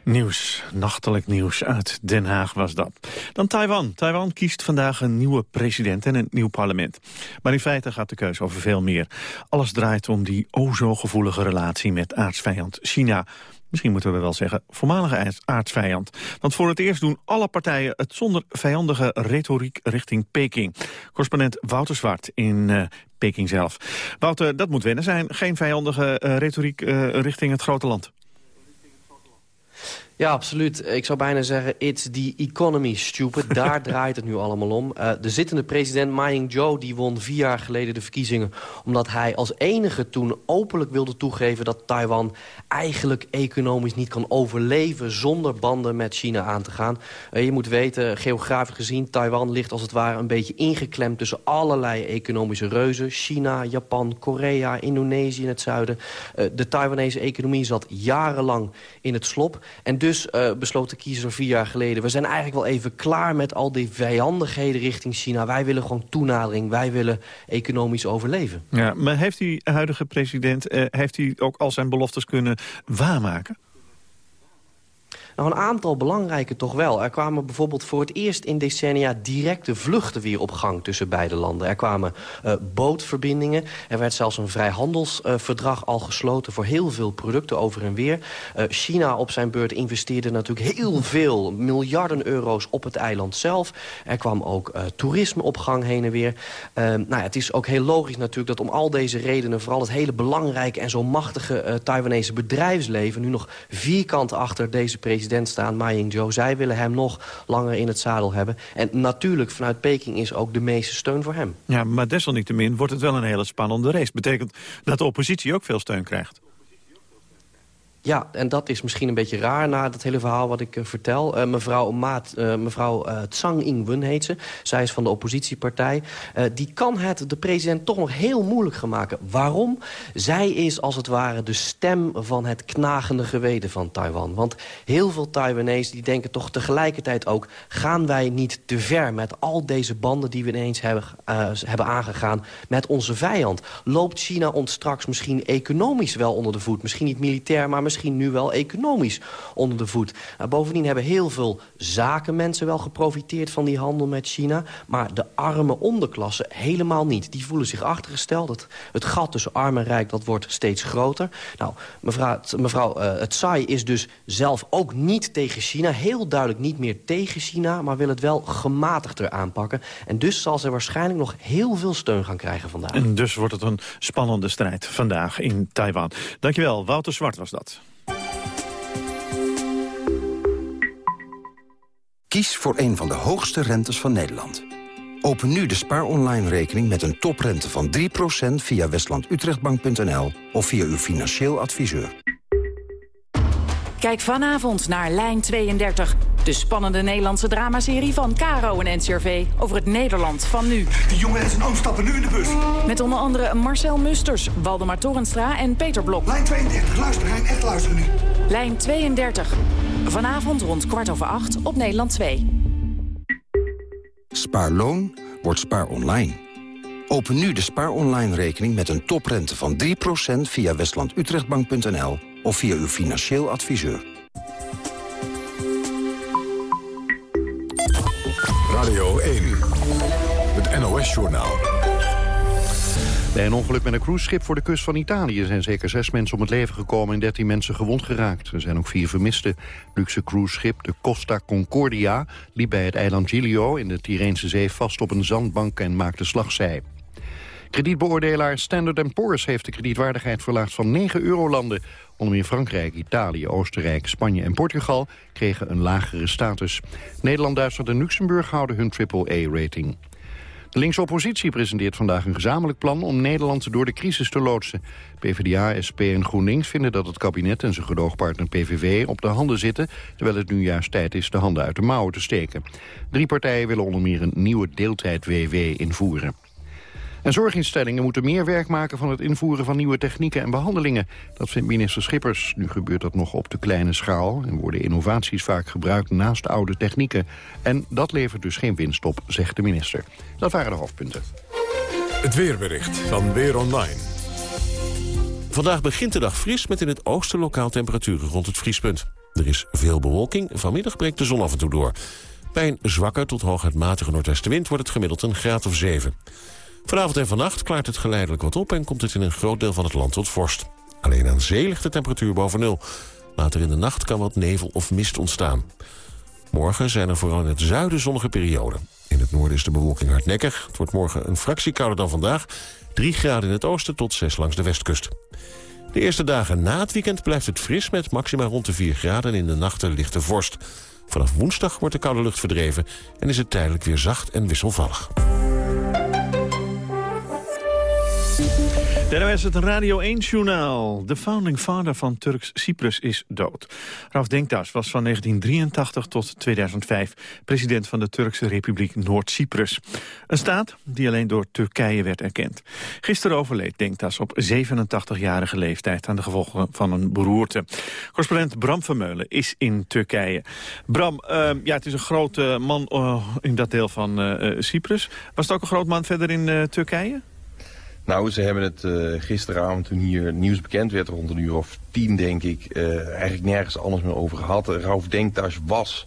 Nieuws, nachtelijk nieuws uit Den Haag was dat. Dan Taiwan. Taiwan kiest vandaag een nieuwe president en een nieuw parlement. Maar in feite gaat de keuze over veel meer. Alles draait om die o zo gevoelige relatie met aardsvijand China. Misschien moeten we wel zeggen voormalige aardsvijand. Want voor het eerst doen alle partijen het zonder vijandige retoriek richting Peking. Correspondent Wouter Zwart in uh, Peking zelf. Wouter, dat moet wennen zijn. Geen vijandige uh, retoriek uh, richting het grote land. Ja, absoluut. Ik zou bijna zeggen, it's the economy, stupid. *laughs* Daar draait het nu allemaal om. Uh, de zittende president Ma Ying-jeou die won vier jaar geleden de verkiezingen... omdat hij als enige toen openlijk wilde toegeven... dat Taiwan eigenlijk economisch niet kan overleven... zonder banden met China aan te gaan. Uh, je moet weten, geografisch gezien... Taiwan ligt als het ware een beetje ingeklemd... tussen allerlei economische reuzen. China, Japan, Korea, Indonesië in het zuiden. Uh, de Taiwanese economie zat jarenlang in het slop... En dus uh, besloot de kiezer vier jaar geleden... we zijn eigenlijk wel even klaar met al die vijandigheden richting China. Wij willen gewoon toenadering, wij willen economisch overleven. Ja, maar heeft die huidige president uh, heeft hij ook al zijn beloftes kunnen waarmaken? Nou, een aantal belangrijke toch wel. Er kwamen bijvoorbeeld voor het eerst in decennia directe vluchten weer op gang tussen beide landen. Er kwamen uh, bootverbindingen. Er werd zelfs een vrijhandelsverdrag uh, al gesloten voor heel veel producten over en weer. Uh, China op zijn beurt investeerde natuurlijk heel veel, miljarden euro's op het eiland zelf. Er kwam ook toerisme op gang heen en weer. nou ja, het is ook heel logisch natuurlijk dat om al deze redenen... vooral het hele belangrijke en zo machtige Taiwanese bedrijfsleven... nu nog vierkant achter deze president president staan, Ma Ying-jeou. Zij willen hem nog langer in het zadel hebben. En natuurlijk, vanuit Peking is ook de meeste steun voor hem. Ja, maar desalniettemin wordt het wel een hele spannende race. Betekent dat de oppositie ook veel steun krijgt? Ja, en dat is misschien een beetje raar na dat hele verhaal wat ik uh, vertel. Uh, mevrouw Maat, uh, mevrouw Tsang Ing-wen heet ze. Zij is van de oppositiepartij. die kan het de president toch nog heel moeilijk gaan maken. Waarom? Zij is als het ware de stem van het knagende geweten van Taiwan. Want heel veel Taiwanese die denken toch tegelijkertijd ook... gaan wij niet te ver met al deze banden die we ineens hebben, hebben aangegaan... met onze vijand? Loopt China ons straks misschien economisch wel onder de voet? Misschien niet militair, maar misschien misschien nu wel economisch onder de voet. Nou, bovendien hebben heel veel zakenmensen wel geprofiteerd van die handel met China. Maar de arme onderklasse helemaal niet. Die voelen zich achtergesteld. Het, gat tussen arm en rijk dat wordt steeds groter. Nou, mevrouw, mevrouw uh, het Tsai is dus zelf ook niet tegen China. Heel duidelijk niet meer tegen China, maar wil het wel gematigder aanpakken. En dus zal ze waarschijnlijk nog heel veel steun gaan krijgen vandaag. En dus wordt het een spannende strijd vandaag in Taiwan. Dankjewel, Wouter Zwart was dat. Kies voor een van de hoogste rentes van Nederland. Open nu de Spaar Online rekening met een toprente van 3% via westlandutrechtbank.nl of via uw financieel adviseur. Kijk vanavond naar Lijn 32. De spannende Nederlandse dramaserie van Caro en NCRV over het Nederland van nu. De jongen en zijn oom stappen nu in de bus. Met onder andere Marcel Musters, Waldemar Torenstra en Peter Blok. Lijn 32, luister Hein, echt luisteren nu. Lijn 32. Vanavond rond kwart over acht op Nederland 2. Spaarloon wordt spaar online. Open nu de spaar online rekening met een toprente van 3% via westlandutrechtbank.nl of via uw financieel adviseur. Radio 1, het NOS-journaal. Bij een ongeluk met een cruiseschip voor de kust van Italië... zijn zeker zes mensen om het leven gekomen en dertien mensen gewond geraakt. Er zijn ook vier vermisten. Luxe cruiseschip, de Costa Concordia... liep bij het eiland Giglio in de Tireense Zee vast op een zandbank en maakte slagzij. Kredietbeoordelaar Standard Poor's heeft de kredietwaardigheid verlaagd van 9 eurolanden. Onder meer Frankrijk, Italië, Oostenrijk, Spanje en Portugal kregen een lagere status. Nederland, Duitsland en Luxemburg houden hun AAA-rating. De linkse oppositie presenteert vandaag een gezamenlijk plan om Nederland door de crisis te loodsen. PvdA, SP en GroenLinks vinden dat het kabinet en zijn gedoogpartner PVV op de handen zitten, terwijl het nu juist tijd is de handen uit de mouwen te steken. Drie partijen willen onder meer een nieuwe deeltijd-WW invoeren. En zorginstellingen moeten meer werk maken van het invoeren van nieuwe technieken en behandelingen. Dat vindt minister Schippers. Nu gebeurt dat nog op de kleine schaal en worden innovaties vaak gebruikt naast oude technieken. En dat levert dus geen winst op, zegt de minister. Dat waren de hoofdpunten. Het weerbericht van Weer Online. Vandaag begint de dag fris met in het oosten lokaal temperaturen rond het vriespunt. Er is veel bewolking, vanmiddag breekt de zon af en toe door. Bij een zwakke tot hooguit matige noordwestenwind wordt het gemiddeld een graad of 7. Vanavond en vannacht klaart het geleidelijk wat op... en komt het in een groot deel van het land tot vorst. Alleen aan zee ligt de temperatuur boven nul. Later in de nacht kan wat nevel of mist ontstaan. Morgen zijn er vooral in het zuiden zonnige perioden. In het noorden is de bewolking hardnekkig. Het wordt morgen een fractie kouder dan vandaag. 3 graden in het oosten tot 6 langs de westkust. De eerste dagen na het weekend blijft het fris met maxima rond de 4 graden... en in de nachten lichte vorst. Vanaf woensdag wordt de koude lucht verdreven... en is het tijdelijk weer zacht en wisselvallig. Daarna is het Radio 1-journaal. De founding father van Turks Cyprus is dood. Raf Denktaş was van 1983 tot 2005 president van de Turkse Republiek Noord-Cyprus. Een staat die alleen door Turkije werd erkend. Gisteren overleed Denktaş op 87-jarige leeftijd aan de gevolgen van een beroerte. Correspondent Bram Vermeulen is in Turkije. Bram, uh, ja, het is een grote man uh, in dat deel van uh, Cyprus. Was het ook een groot man verder in Turkije? Nou, ze hebben het uh, gisteravond toen hier nieuws bekend werd, rond een uur of tien denk ik, uh, eigenlijk nergens anders meer over gehad. Rauf Denktaş was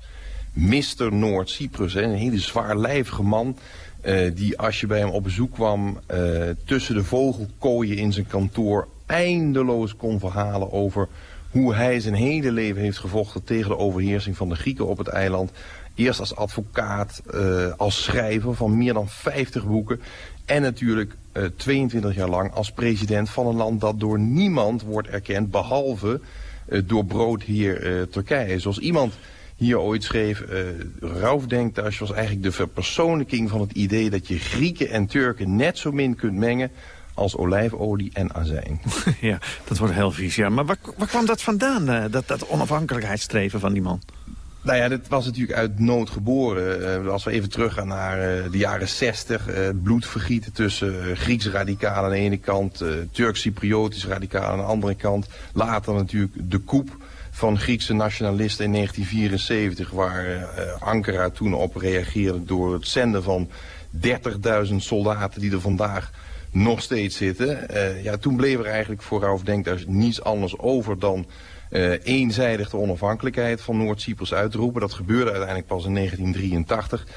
Mr. Noord-Cyprus, een hele zwaarlijvige man. Uh, die als je bij hem op bezoek kwam tussen de vogelkooien in zijn kantoor eindeloos kon verhalen over hoe hij zijn hele leven heeft gevochten tegen de overheersing van de Grieken op het eiland. Eerst als advocaat, als schrijver van meer dan 50 boeken. En natuurlijk uh, 22 jaar lang als president van een land dat door niemand wordt erkend... behalve uh, door broodheer uh, Turkije. Zoals iemand hier ooit schreef... Uh, Rauf Denktaş was eigenlijk de verpersoonlijking van het idee... dat je Grieken en Turken net zo min kunt mengen als olijfolie en azijn. *laughs* Ja, dat wordt heel vies, ja. Maar waar, waar kwam dat vandaan, dat, dat onafhankelijkheidsstreven van die man? Nou ja, dit was natuurlijk uit nood geboren. Uh, als we even teruggaan naar uh, de jaren 60, uh, bloedvergieten tussen Griekse radicalen aan de ene kant, Turks-Cypriotische radicalen aan de andere kant. Later natuurlijk de coup van Griekse nationalisten in 1974, waar Ankara toen op reageerde door het zenden van 30.000 soldaten die er vandaag nog steeds zitten. ja, toen bleef er eigenlijk voor Rauf Denktaş niets anders over dan uh, eenzijdig de onafhankelijkheid van Noord-Cyprus uit te roepen. Dat gebeurde uiteindelijk pas in 1983.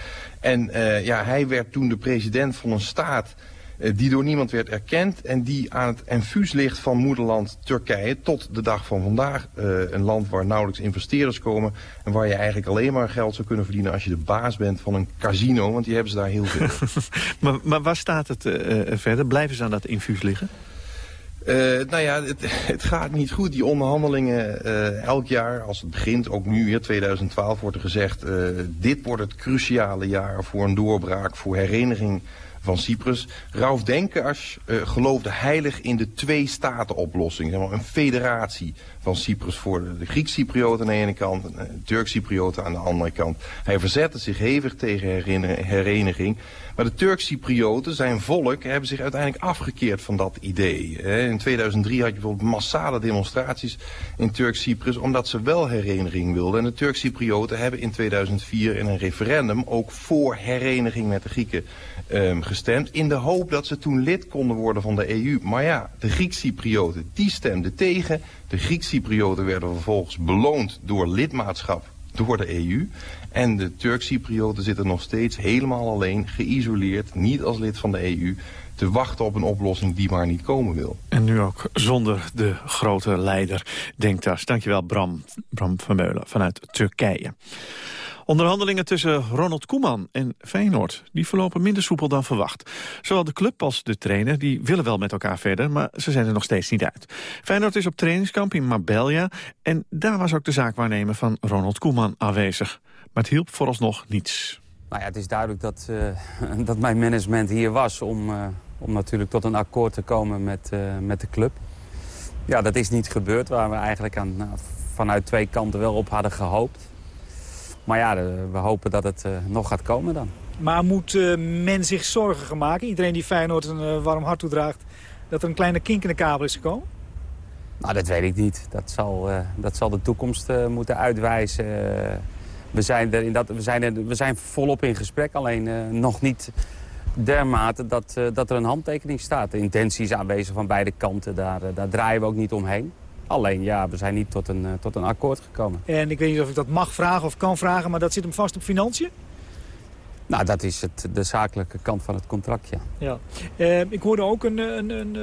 En uh, ja, hij werd toen de president van een staat uh, die door niemand werd erkend... en die aan het infuus ligt van moederland Turkije tot de dag van vandaag. een land waar nauwelijks investeerders komen... en waar je eigenlijk alleen maar geld zou kunnen verdienen... als je de baas bent van een casino, want die hebben ze daar heel veel. *laughs* maar, maar waar staat het verder? Blijven ze aan dat infuus liggen? Uh, nou ja, het, *laughs* het, gaat niet goed. Die onderhandelingen uh, elk jaar, als het begint, ook nu weer 2012 wordt er gezegd... Uh, dit wordt het cruciale jaar voor een doorbraak, voor hereniging van Cyprus. Rauf Denkers geloofde heilig in de twee-staten-oplossing. Een federatie van Cyprus voor de, de Griek-Cyprioten aan de ene kant... en de Turk-Cyprioten aan de andere kant. Hij verzette zich hevig tegen hereniging... Maar de Turk-Cyprioten, zijn volk, hebben zich uiteindelijk afgekeerd van dat idee. In 2003 had je bijvoorbeeld massale demonstraties in Turk-Cyprus... omdat ze wel hereniging wilden. En de Turk-Cyprioten hebben in 2004 in een referendum... ook voor hereniging met de Grieken um, gestemd... in de hoop dat ze toen lid konden worden van de EU. Maar ja, de Griek-Cyprioten, die stemden tegen. De Griek-Cyprioten werden vervolgens beloond door lidmaatschap door de EU. En de Turk-Cyprioten zitten nog steeds helemaal alleen, geïsoleerd, niet als lid van de EU te wachten op een oplossing die maar niet komen wil. En nu ook zonder de grote leider Denktas. Dankjewel Bram, Bram van Meulen vanuit Turkije. Onderhandelingen tussen Ronald Koeman en Feyenoord... die verlopen minder soepel dan verwacht. Zowel de club als de trainer die willen wel met elkaar verder... maar ze zijn er nog steeds niet uit. Feyenoord is op trainingskamp in Marbella... en daar was ook de zaakwaarnemer van Ronald Koeman aanwezig. Maar het hielp vooralsnog niets. Nou ja, het is duidelijk dat, uh, *laughs* dat mijn management hier was... om, uh, om natuurlijk tot een akkoord te komen met, uh, met de club. Ja, dat is niet gebeurd, waar we eigenlijk aan, nou, vanuit twee kanten wel op hadden gehoopt. Maar ja, we hopen dat het nog gaat komen dan. Maar moet men zich zorgen gaan maken, iedereen die Feyenoord een warm hart toedraagt... dat er een kleine kink in de kabel is gekomen? Nou, dat weet ik niet. Dat zal, dat zal de toekomst moeten uitwijzen we zijn, er in dat, we zijn, er, we zijn volop in gesprek, alleen nog niet dermate dat, dat er een handtekening staat. De intentie is aanwezig van beide kanten, daar, daar draaien we ook niet omheen. Alleen, ja, we zijn niet tot een, tot een akkoord gekomen. En ik weet niet of ik dat mag vragen of kan vragen, maar dat zit hem vast op financiën? Nou, dat is het, de zakelijke kant van het contract, ja. ja. Uh, ik hoorde ook een, een, een,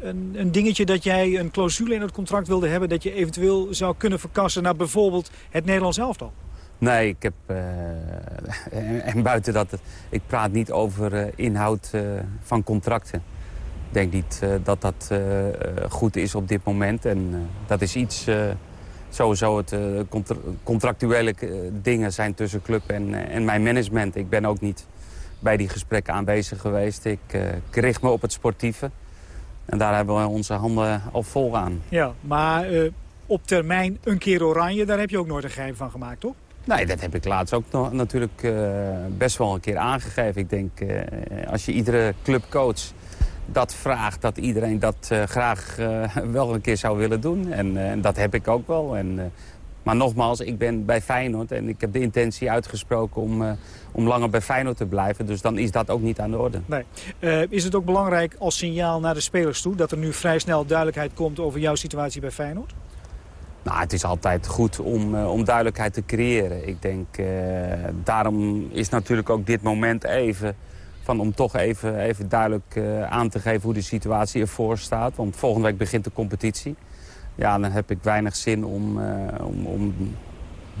een, een dingetje dat jij een clausule in het contract wilde hebben... dat je eventueel zou kunnen verkassen naar bijvoorbeeld het Nederlands elftal. Nee, ik heb... *laughs* Uh, en, buiten dat, ik praat niet over uh, inhoud uh, van contracten. Ik denk niet dat dat goed is op dit moment. En dat is iets... sowieso het contra contractuele dingen zijn tussen club en, en mijn management. Ik ben ook niet bij die gesprekken aanwezig geweest. Ik, ik richt me op het sportieve. En daar hebben we onze handen al vol aan. Ja, maar op termijn een keer oranje, daar heb je ook nooit een geheim van gemaakt, toch? Nee, dat heb ik laatst ook nog, natuurlijk uh, best wel een keer aangegeven. Ik denk, als je iedere clubcoach dat vraagt, dat iedereen dat uh, graag *laughs* wel een keer zou willen doen. En dat heb ik ook wel. En, maar nogmaals, ik ben bij Feyenoord en ik heb de intentie uitgesproken om, om langer bij Feyenoord te blijven. Dus dan is dat ook niet aan de orde. Nee. is het ook belangrijk als signaal naar de spelers toe... dat er nu vrij snel duidelijkheid komt over jouw situatie bij Feyenoord? Nou, het is altijd goed om, uh, om duidelijkheid te creëren. Ik denk, uh, daarom is natuurlijk ook dit moment even... Van om toch even, even duidelijk uh, aan te geven hoe de situatie ervoor staat. Want volgende week begint de competitie. Ja, dan heb ik weinig zin om, om, om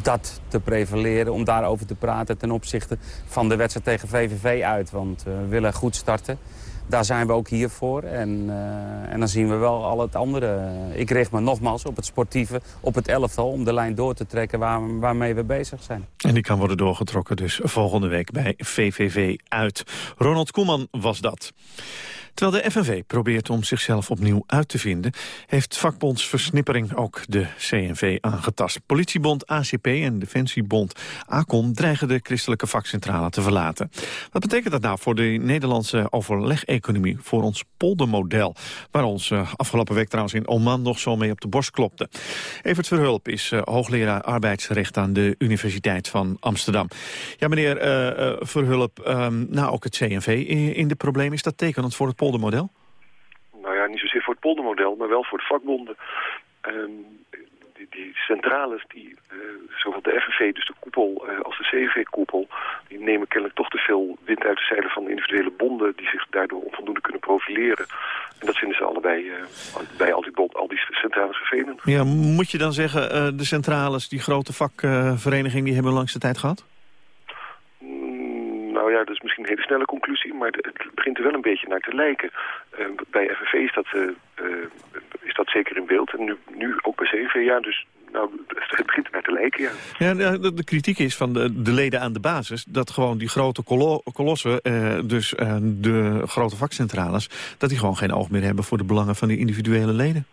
dat te prevaleren. Om daarover te praten ten opzichte van de wedstrijd tegen VVV uit. Want we willen goed starten daar zijn we ook hier voor. En, uh, en dan zien we wel al het andere. Ik richt me nogmaals op het sportieve, op het elftal... om de lijn door te trekken waar, waarmee we bezig zijn. En die kan worden doorgetrokken dus volgende week bij VVV uit. Ronald Koeman was dat. Terwijl de FNV probeert om zichzelf opnieuw uit te vinden... heeft vakbondsversnippering ook de CNV aangetast. Politiebond ACP en Defensiebond ACOM dreigen de christelijke vakcentrale te verlaten. Wat betekent dat nou voor de Nederlandse overleg-economie... voor ons poldermodel, waar ons uh, afgelopen week trouwens in Oman... nog zo mee op de borst klopte. Evert Verhulp is uh, hoogleraar arbeidsrecht aan de Universiteit van Amsterdam. Ja, meneer uh, Verhulp, um, nou ook het CNV in, in de problemen. Is dat tekenend voor het poldermodel? Nou ja, niet zozeer voor het poldermodel, maar wel voor de vakbonden. Um, dit, die centrales, die, uh, zowel de FNV, dus de koepel, uh, als de CV-koepel, die nemen kennelijk toch te veel wind uit de zeilen van de individuele bonden die zich daardoor onvoldoende kunnen profileren. En dat vinden ze allebei uh, bij al die, bond, al die centrales vervelend. Ja, moet je dan zeggen, de centrales, die grote vakvereniging, die hebben langs de tijd gehad? Nou ja, dat is misschien een hele snelle conclusie, maar het begint er wel een beetje naar te lijken. bij FNV is dat is dat zeker in beeld. En nu, nu ook bij CV, ja, dus nou, het begint er naar te lijken, ja. ja de, de, kritiek is van de, de leden aan de basis... dat gewoon die grote kolossen, eh, dus eh, de grote vakcentrales... dat die gewoon geen oog meer hebben voor de belangen van die individuele leden.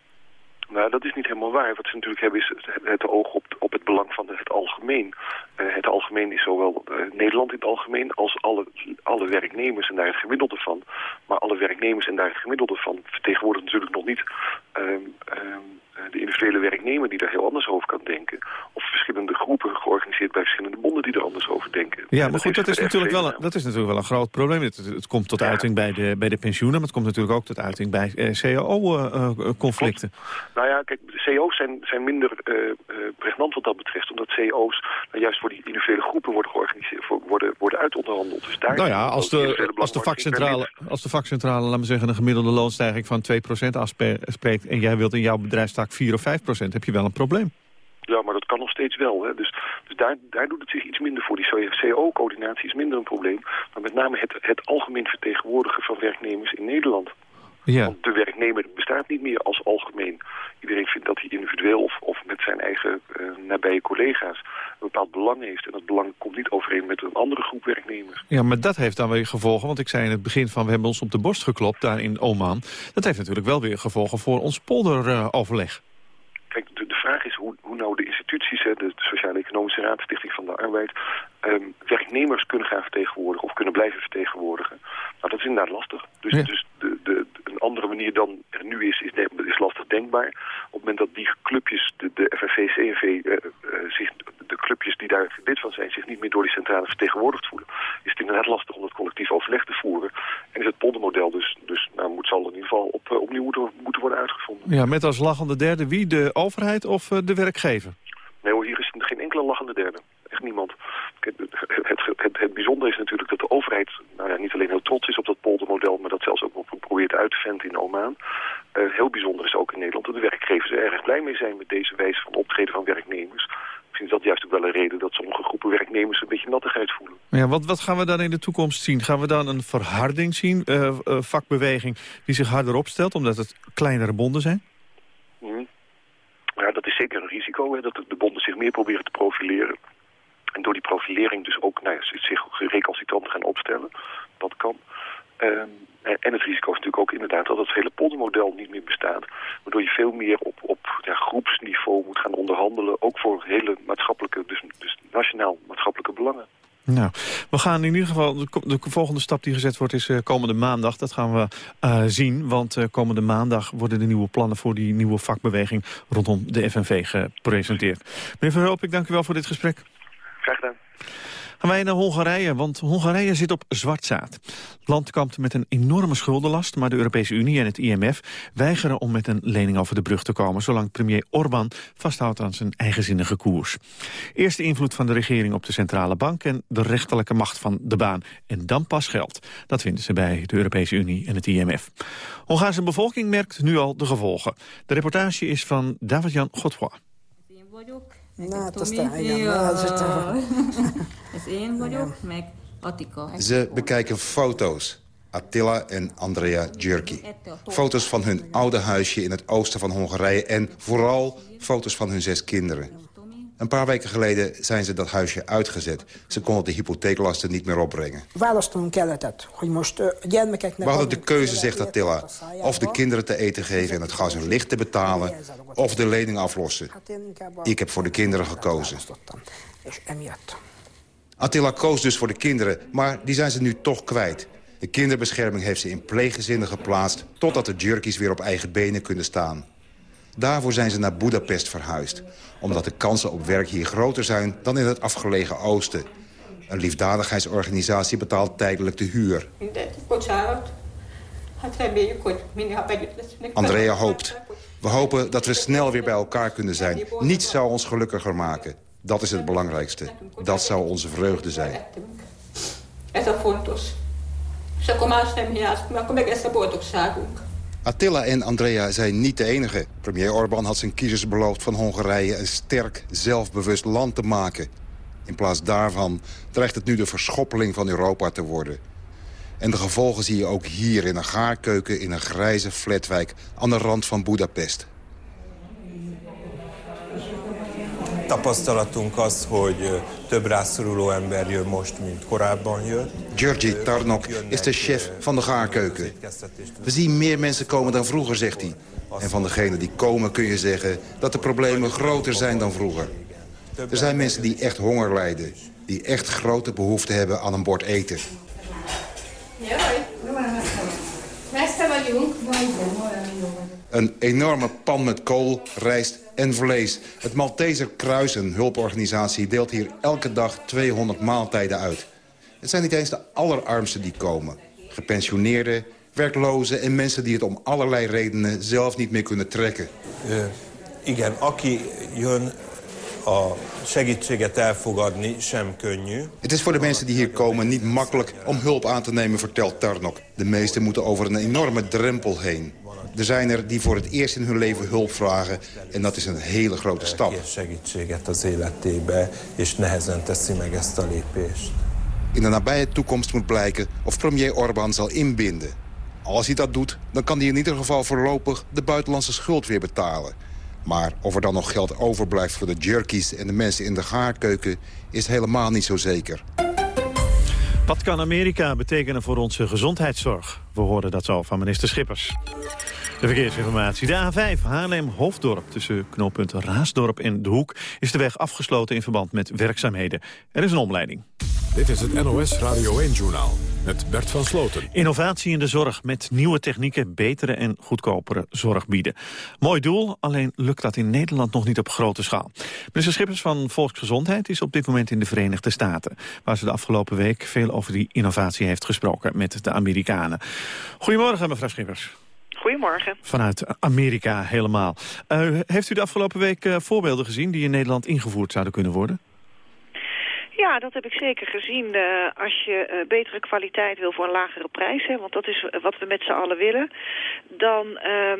Nou, dat is niet helemaal waar. Wat ze natuurlijk hebben is het, oog op, op het belang van het algemeen. Uh, het algemeen is zowel uh, Nederland in het algemeen als alle, alle werknemers en daar het gemiddelde van. Maar alle werknemers en daar het gemiddelde van vertegenwoordigt natuurlijk nog niet um, um, de individuele werknemer die daar heel anders over kan denken. Of verschillende groepen georganiseerd bij verschillende bonden die er anders over denken. Ja, maar goed, dat is, natuurlijk wel een, dat is natuurlijk wel een groot probleem. Het, het komt tot uiting bij de, bij de pensioenen, maar het komt natuurlijk ook tot uiting bij eh, CAO-conflicten. Uh, nou ja, kijk, CO's zijn, zijn minder uh, pregnant wat dat betreft, omdat CO's nou, juist voor die individuele groepen worden georganiseerd, worden, worden uitonderhandeld. Dus daar nou ja, als de, als de vakcentrale, als de vakcentrale, laten we zeggen, een gemiddelde loonstijging van 2% afspreekt en jij wilt in jouw bedrijfstak 4 of 5 procent, heb je wel een probleem. Ja, maar dat kan nog steeds wel. Hè. Dus, dus daar, daar doet het zich iets minder voor. Die CO-coördinatie is minder een probleem. Maar met name het, het algemeen vertegenwoordigen van werknemers in Nederland. Ja. Want de werknemer bestaat niet meer als algemeen. Iedereen vindt dat hij individueel of, of met zijn eigen uh, nabije collega's een bepaald belang heeft. En dat belang komt niet overeen met een andere groep werknemers. Ja, maar dat heeft dan weer gevolgen. Want ik zei in het begin van we hebben ons op de borst geklopt daar in Oman. Dat heeft natuurlijk wel weer gevolgen voor ons polderoverleg. Kijk, de, de, vraag is hoe, hoe nou de instituties, hè, de Sociaal-Economische Raad, Stichting van de Arbeid, um, werknemers kunnen gaan vertegenwoordigen of kunnen blijven vertegenwoordigen. Nou, dat is inderdaad lastig. Dus, dus de, de, een andere manier dan er nu is, is, is lastig denkbaar. Op het moment dat die clubjes, de, de FNV, CNV, uh, uh, zich, de clubjes die daar lid van zijn, zich niet meer door die centrale vertegenwoordigd voelen, is het inderdaad lastig om dat collectief overleg te voeren. En is het poldermodel dus, dus nou, moet, zal in ieder geval op, uh, opnieuw moeten, moeten worden uitgevonden. Ja, met als lachende derde wie? De overheid of de werkgever? Nee hoor, hier is geen enkele lachende derde. Echt niemand. Het, het, het, bijzondere is natuurlijk dat de overheid nou ja, niet alleen heel trots is op dat poldermodel, maar dat zelfs ook probeert uit te venten in Oman. Uh, heel bijzonder is ook in Nederland dat de werkgevers er erg blij mee zijn met deze wijze van optreden van werknemers. Misschien is dat juist ook wel een reden dat sommige groepen werknemers een beetje nattigheid voelen. Ja, wat, wat gaan we dan in de toekomst zien? Gaan we dan een verharding zien, uh, uh, vakbeweging die zich harder opstelt omdat het kleinere bonden zijn? Mm. Ja, dat is zeker een risico, hè, dat de bonden zich meer proberen te profileren. En door die profilering dus ook nou ja, zich recalcitrant gaan opstellen. Dat kan. Um, en het risico is natuurlijk ook inderdaad dat het hele poldermodel niet meer bestaat. Waardoor je veel meer op, op groepsniveau moet gaan onderhandelen. Ook voor hele maatschappelijke, dus, dus nationaal maatschappelijke belangen. Nou, we gaan in ieder geval, de, volgende stap die gezet wordt is uh, komende maandag. Dat gaan we uh, zien, want uh, komende maandag worden de nieuwe plannen voor die nieuwe vakbeweging rondom de FNV gepresenteerd. Meneer Verhoop, ik dank u wel voor dit gesprek. Gaan wij naar Hongarije, want Hongarije zit op zwart zaad. Het land kampt met een enorme schuldenlast, maar de Europese Unie en het IMF weigeren om met een lening over de brug te komen, zolang premier Orbán vasthoudt aan zijn eigenzinnige koers. Eerst de invloed van de regering op de centrale bank en de rechterlijke macht van de baan. En dan pas geld. Dat vinden ze bij de Europese Unie en het IMF. Hongaarse bevolking merkt nu al de gevolgen. De reportage is van David-Jan Godfroy. Na, *laughs* vagyok, meg. Ze bekijken foto's. Attila en Andrea Djurki. Foto's van hun oude huisje in het oosten van Hongarije... en vooral foto's van hun zes kinderen. Een paar weken geleden zijn ze dat huisje uitgezet. Ze konden de hypotheeklasten niet meer opbrengen. We hadden de keuze, zegt Attila, of de kinderen te eten geven... en het gas en licht te betalen, of de lening aflossen. Ik heb voor de kinderen gekozen. Attila koos dus voor de kinderen, maar die zijn ze nu toch kwijt. De kinderbescherming heeft ze in pleeggezinnen geplaatst... totdat de jerkies weer op eigen benen kunnen staan. Daarvoor zijn ze naar Budapest verhuisd. Omdat de kansen op werk hier groter zijn dan in het afgelegen oosten. Een liefdadigheidsorganisatie betaalt tijdelijk de huur. Andrea hoopt. We hopen dat we snel weer bij elkaar kunnen zijn. Niets zou ons gelukkiger maken. Dat is het belangrijkste. Dat zou onze vreugde zijn. Attila en Andrea zijn niet de enige. Premier Orbán had zijn kiezers beloofd van Hongarije... een sterk, zelfbewust land te maken. In plaats daarvan dreigt het nu de verschoppeling van Europa te worden. En de gevolgen zie je ook hier in een gaarkeuken in een grijze flatwijk... aan de rand van Budapest. Tapasztalatunk az, hogy több rászoruló ember jön most, mint korábban jött. Georgi Tarnok is de chef van de gaarkeuken. We zien meer mensen komen dan vroeger, zegt hij. En van degenen die komen kun je zeggen dat de problemen groter zijn dan vroeger. Er zijn mensen die echt honger lijden. Die echt grote behoefte hebben aan een bord eten. Een enorme pan met kool, rijst en vlees. Het Malteser Kruis, een hulporganisatie, deelt hier elke dag 200 maaltijden uit. Het zijn niet eens de allerarmsten die komen. Gepensioneerden, werklozen en mensen die het om allerlei redenen zelf niet meer kunnen trekken. Uh, igen, aki jön a segítséget elfogadni sem könnyű. Het is voor de mensen die hier komen niet makkelijk om hulp aan te nemen, vertelt Tarnok. De meesten moeten over een enorme drempel heen. Er zijn er die voor het eerst in hun leven hulp vragen. En dat is een hele grote stap. In de nabije toekomst moet blijken of premier Orbán zal inbinden. Als hij dat doet, dan kan hij in ieder geval voorlopig de buitenlandse schuld weer betalen. Maar of er dan nog geld overblijft voor de jerkies en de mensen in de gaarkeuken... is helemaal niet zo zeker. Wat kan Amerika betekenen voor onze gezondheidszorg? We horen dat zo van minister Schippers. De verkeersinformatie. De A5 Haarlem-Hoofddorp tussen knooppunten Raasdorp en De Hoek... is de weg afgesloten in verband met werkzaamheden. Er is een omleiding. Dit is het NOS Radio 1-journaal met Bert van Sloten. Innovatie in de zorg met nieuwe technieken betere en goedkopere zorg bieden. Mooi doel, alleen lukt dat in Nederland nog niet op grote schaal. Minister Schippers van Volksgezondheid is op dit moment in de Verenigde Staten... waar ze de afgelopen week veel over die innovatie heeft gesproken met de Amerikanen. Goedemorgen, mevrouw Schippers. Goedemorgen. Vanuit Amerika helemaal. Uh, heeft u de afgelopen week uh, voorbeelden gezien die in Nederland ingevoerd zouden kunnen worden? Ja, dat heb ik zeker gezien. Uh, als je betere kwaliteit wil voor een lagere prijs, hè, want dat is wat we met z'n allen willen, dan ehm,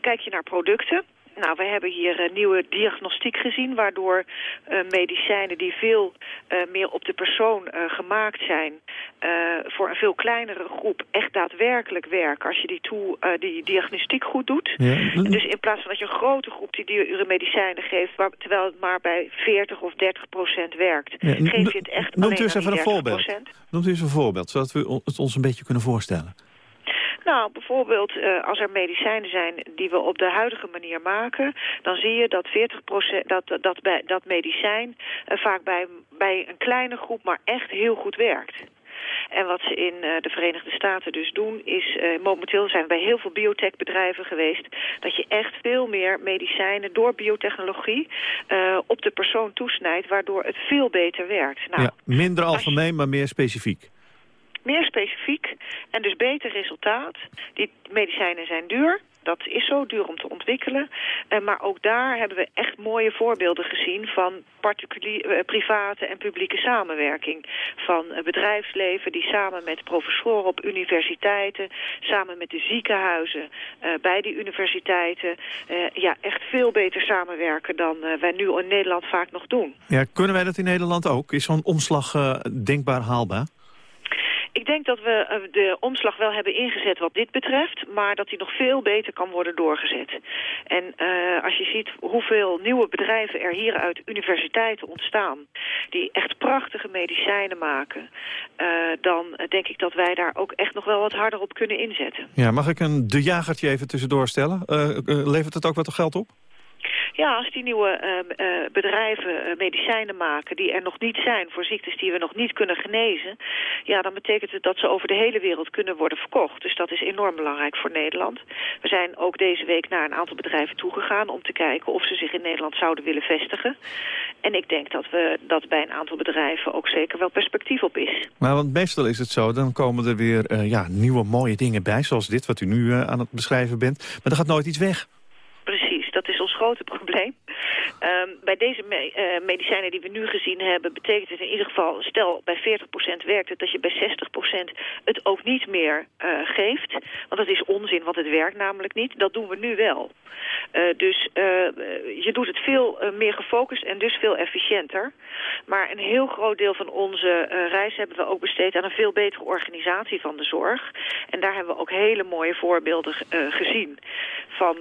kijk je naar producten. Nou, we hebben hier uh, nieuwe diagnostiek gezien... waardoor uh, medicijnen die veel uh, meer op de persoon gemaakt zijn... voor een veel kleinere groep echt daadwerkelijk werken... als je die, toe, die diagnostiek goed doet. Ja. Dus in plaats van dat je een grote groep die dure medicijnen geeft... Waar, terwijl het maar bij 40 of 30 procent werkt... Ja. geef je het echt Noemt u eens even een voorbeeld. Noemt u eens een voorbeeld, zodat we het ons een beetje kunnen voorstellen. Nou, bijvoorbeeld uh, als er medicijnen zijn die we op de huidige manier maken... dan zie je dat, 40 dat, dat, bij, dat medicijn uh, vaak bij, bij een kleine groep maar echt heel goed werkt. En wat ze in uh, de Verenigde Staten dus doen is... Uh, momenteel zijn we bij heel veel biotechbedrijven geweest... dat je echt veel meer medicijnen door biotechnologie uh, op de persoon toesnijdt... waardoor het veel beter werkt. Nou, ja, minder algemeen, maar meer specifiek meer specifiek en dus beter resultaat. Die medicijnen zijn duur. Dat is zo duur om te ontwikkelen. Uh, maar ook daar hebben we echt mooie voorbeelden gezien van uh, private en publieke samenwerking. Van uh, bedrijfsleven die samen met professoren op universiteiten, samen met de ziekenhuizen bij die universiteiten, ja, echt veel beter samenwerken dan wij nu in Nederland vaak nog doen. Ja, kunnen wij dat in Nederland ook? Is zo'n omslag denkbaar haalbaar? Ik denk dat we eh, de omslag wel hebben ingezet wat dit betreft... maar dat die nog veel beter kan worden doorgezet. En uh, als je ziet hoeveel nieuwe bedrijven er hier uit universiteiten ontstaan... die echt prachtige medicijnen maken... Uh, dan denk ik dat wij daar ook echt nog wel wat harder op kunnen inzetten. Ja, mag ik een de jagertje even tussendoor stellen? levert het ook wat geld op? Ja, als die nieuwe uh, uh, bedrijven uh, medicijnen maken die er nog niet zijn voor ziektes die we nog niet kunnen genezen, ja, dan betekent het dat ze over de hele wereld kunnen worden verkocht. Dus dat is enorm belangrijk voor Nederland. We zijn ook deze week naar een aantal bedrijven toegegaan om te kijken of ze zich in Nederland zouden willen vestigen. En ik denk dat, we, dat bij een aantal bedrijven ook zeker wel perspectief op is. Maar want meestal is het zo, dan komen er weer uh, ja, nieuwe mooie dingen bij, zoals dit wat u nu aan het beschrijven bent. Maar er gaat nooit iets weg. Precies, dat is ons grote *laughs* probleem. Um, bij deze me uh, medicijnen die we nu gezien hebben... betekent het in ieder geval, stel bij 40% werkt het... dat je bij 60% het ook niet meer uh, geeft. Want dat is onzin, want het werkt namelijk niet. Dat doen we nu wel. Uh, dus je doet het veel meer gefocust en dus veel efficiënter. Maar een heel groot deel van onze reis hebben we ook besteed... aan een veel betere organisatie van de zorg. En daar hebben we ook hele mooie voorbeelden gezien. Van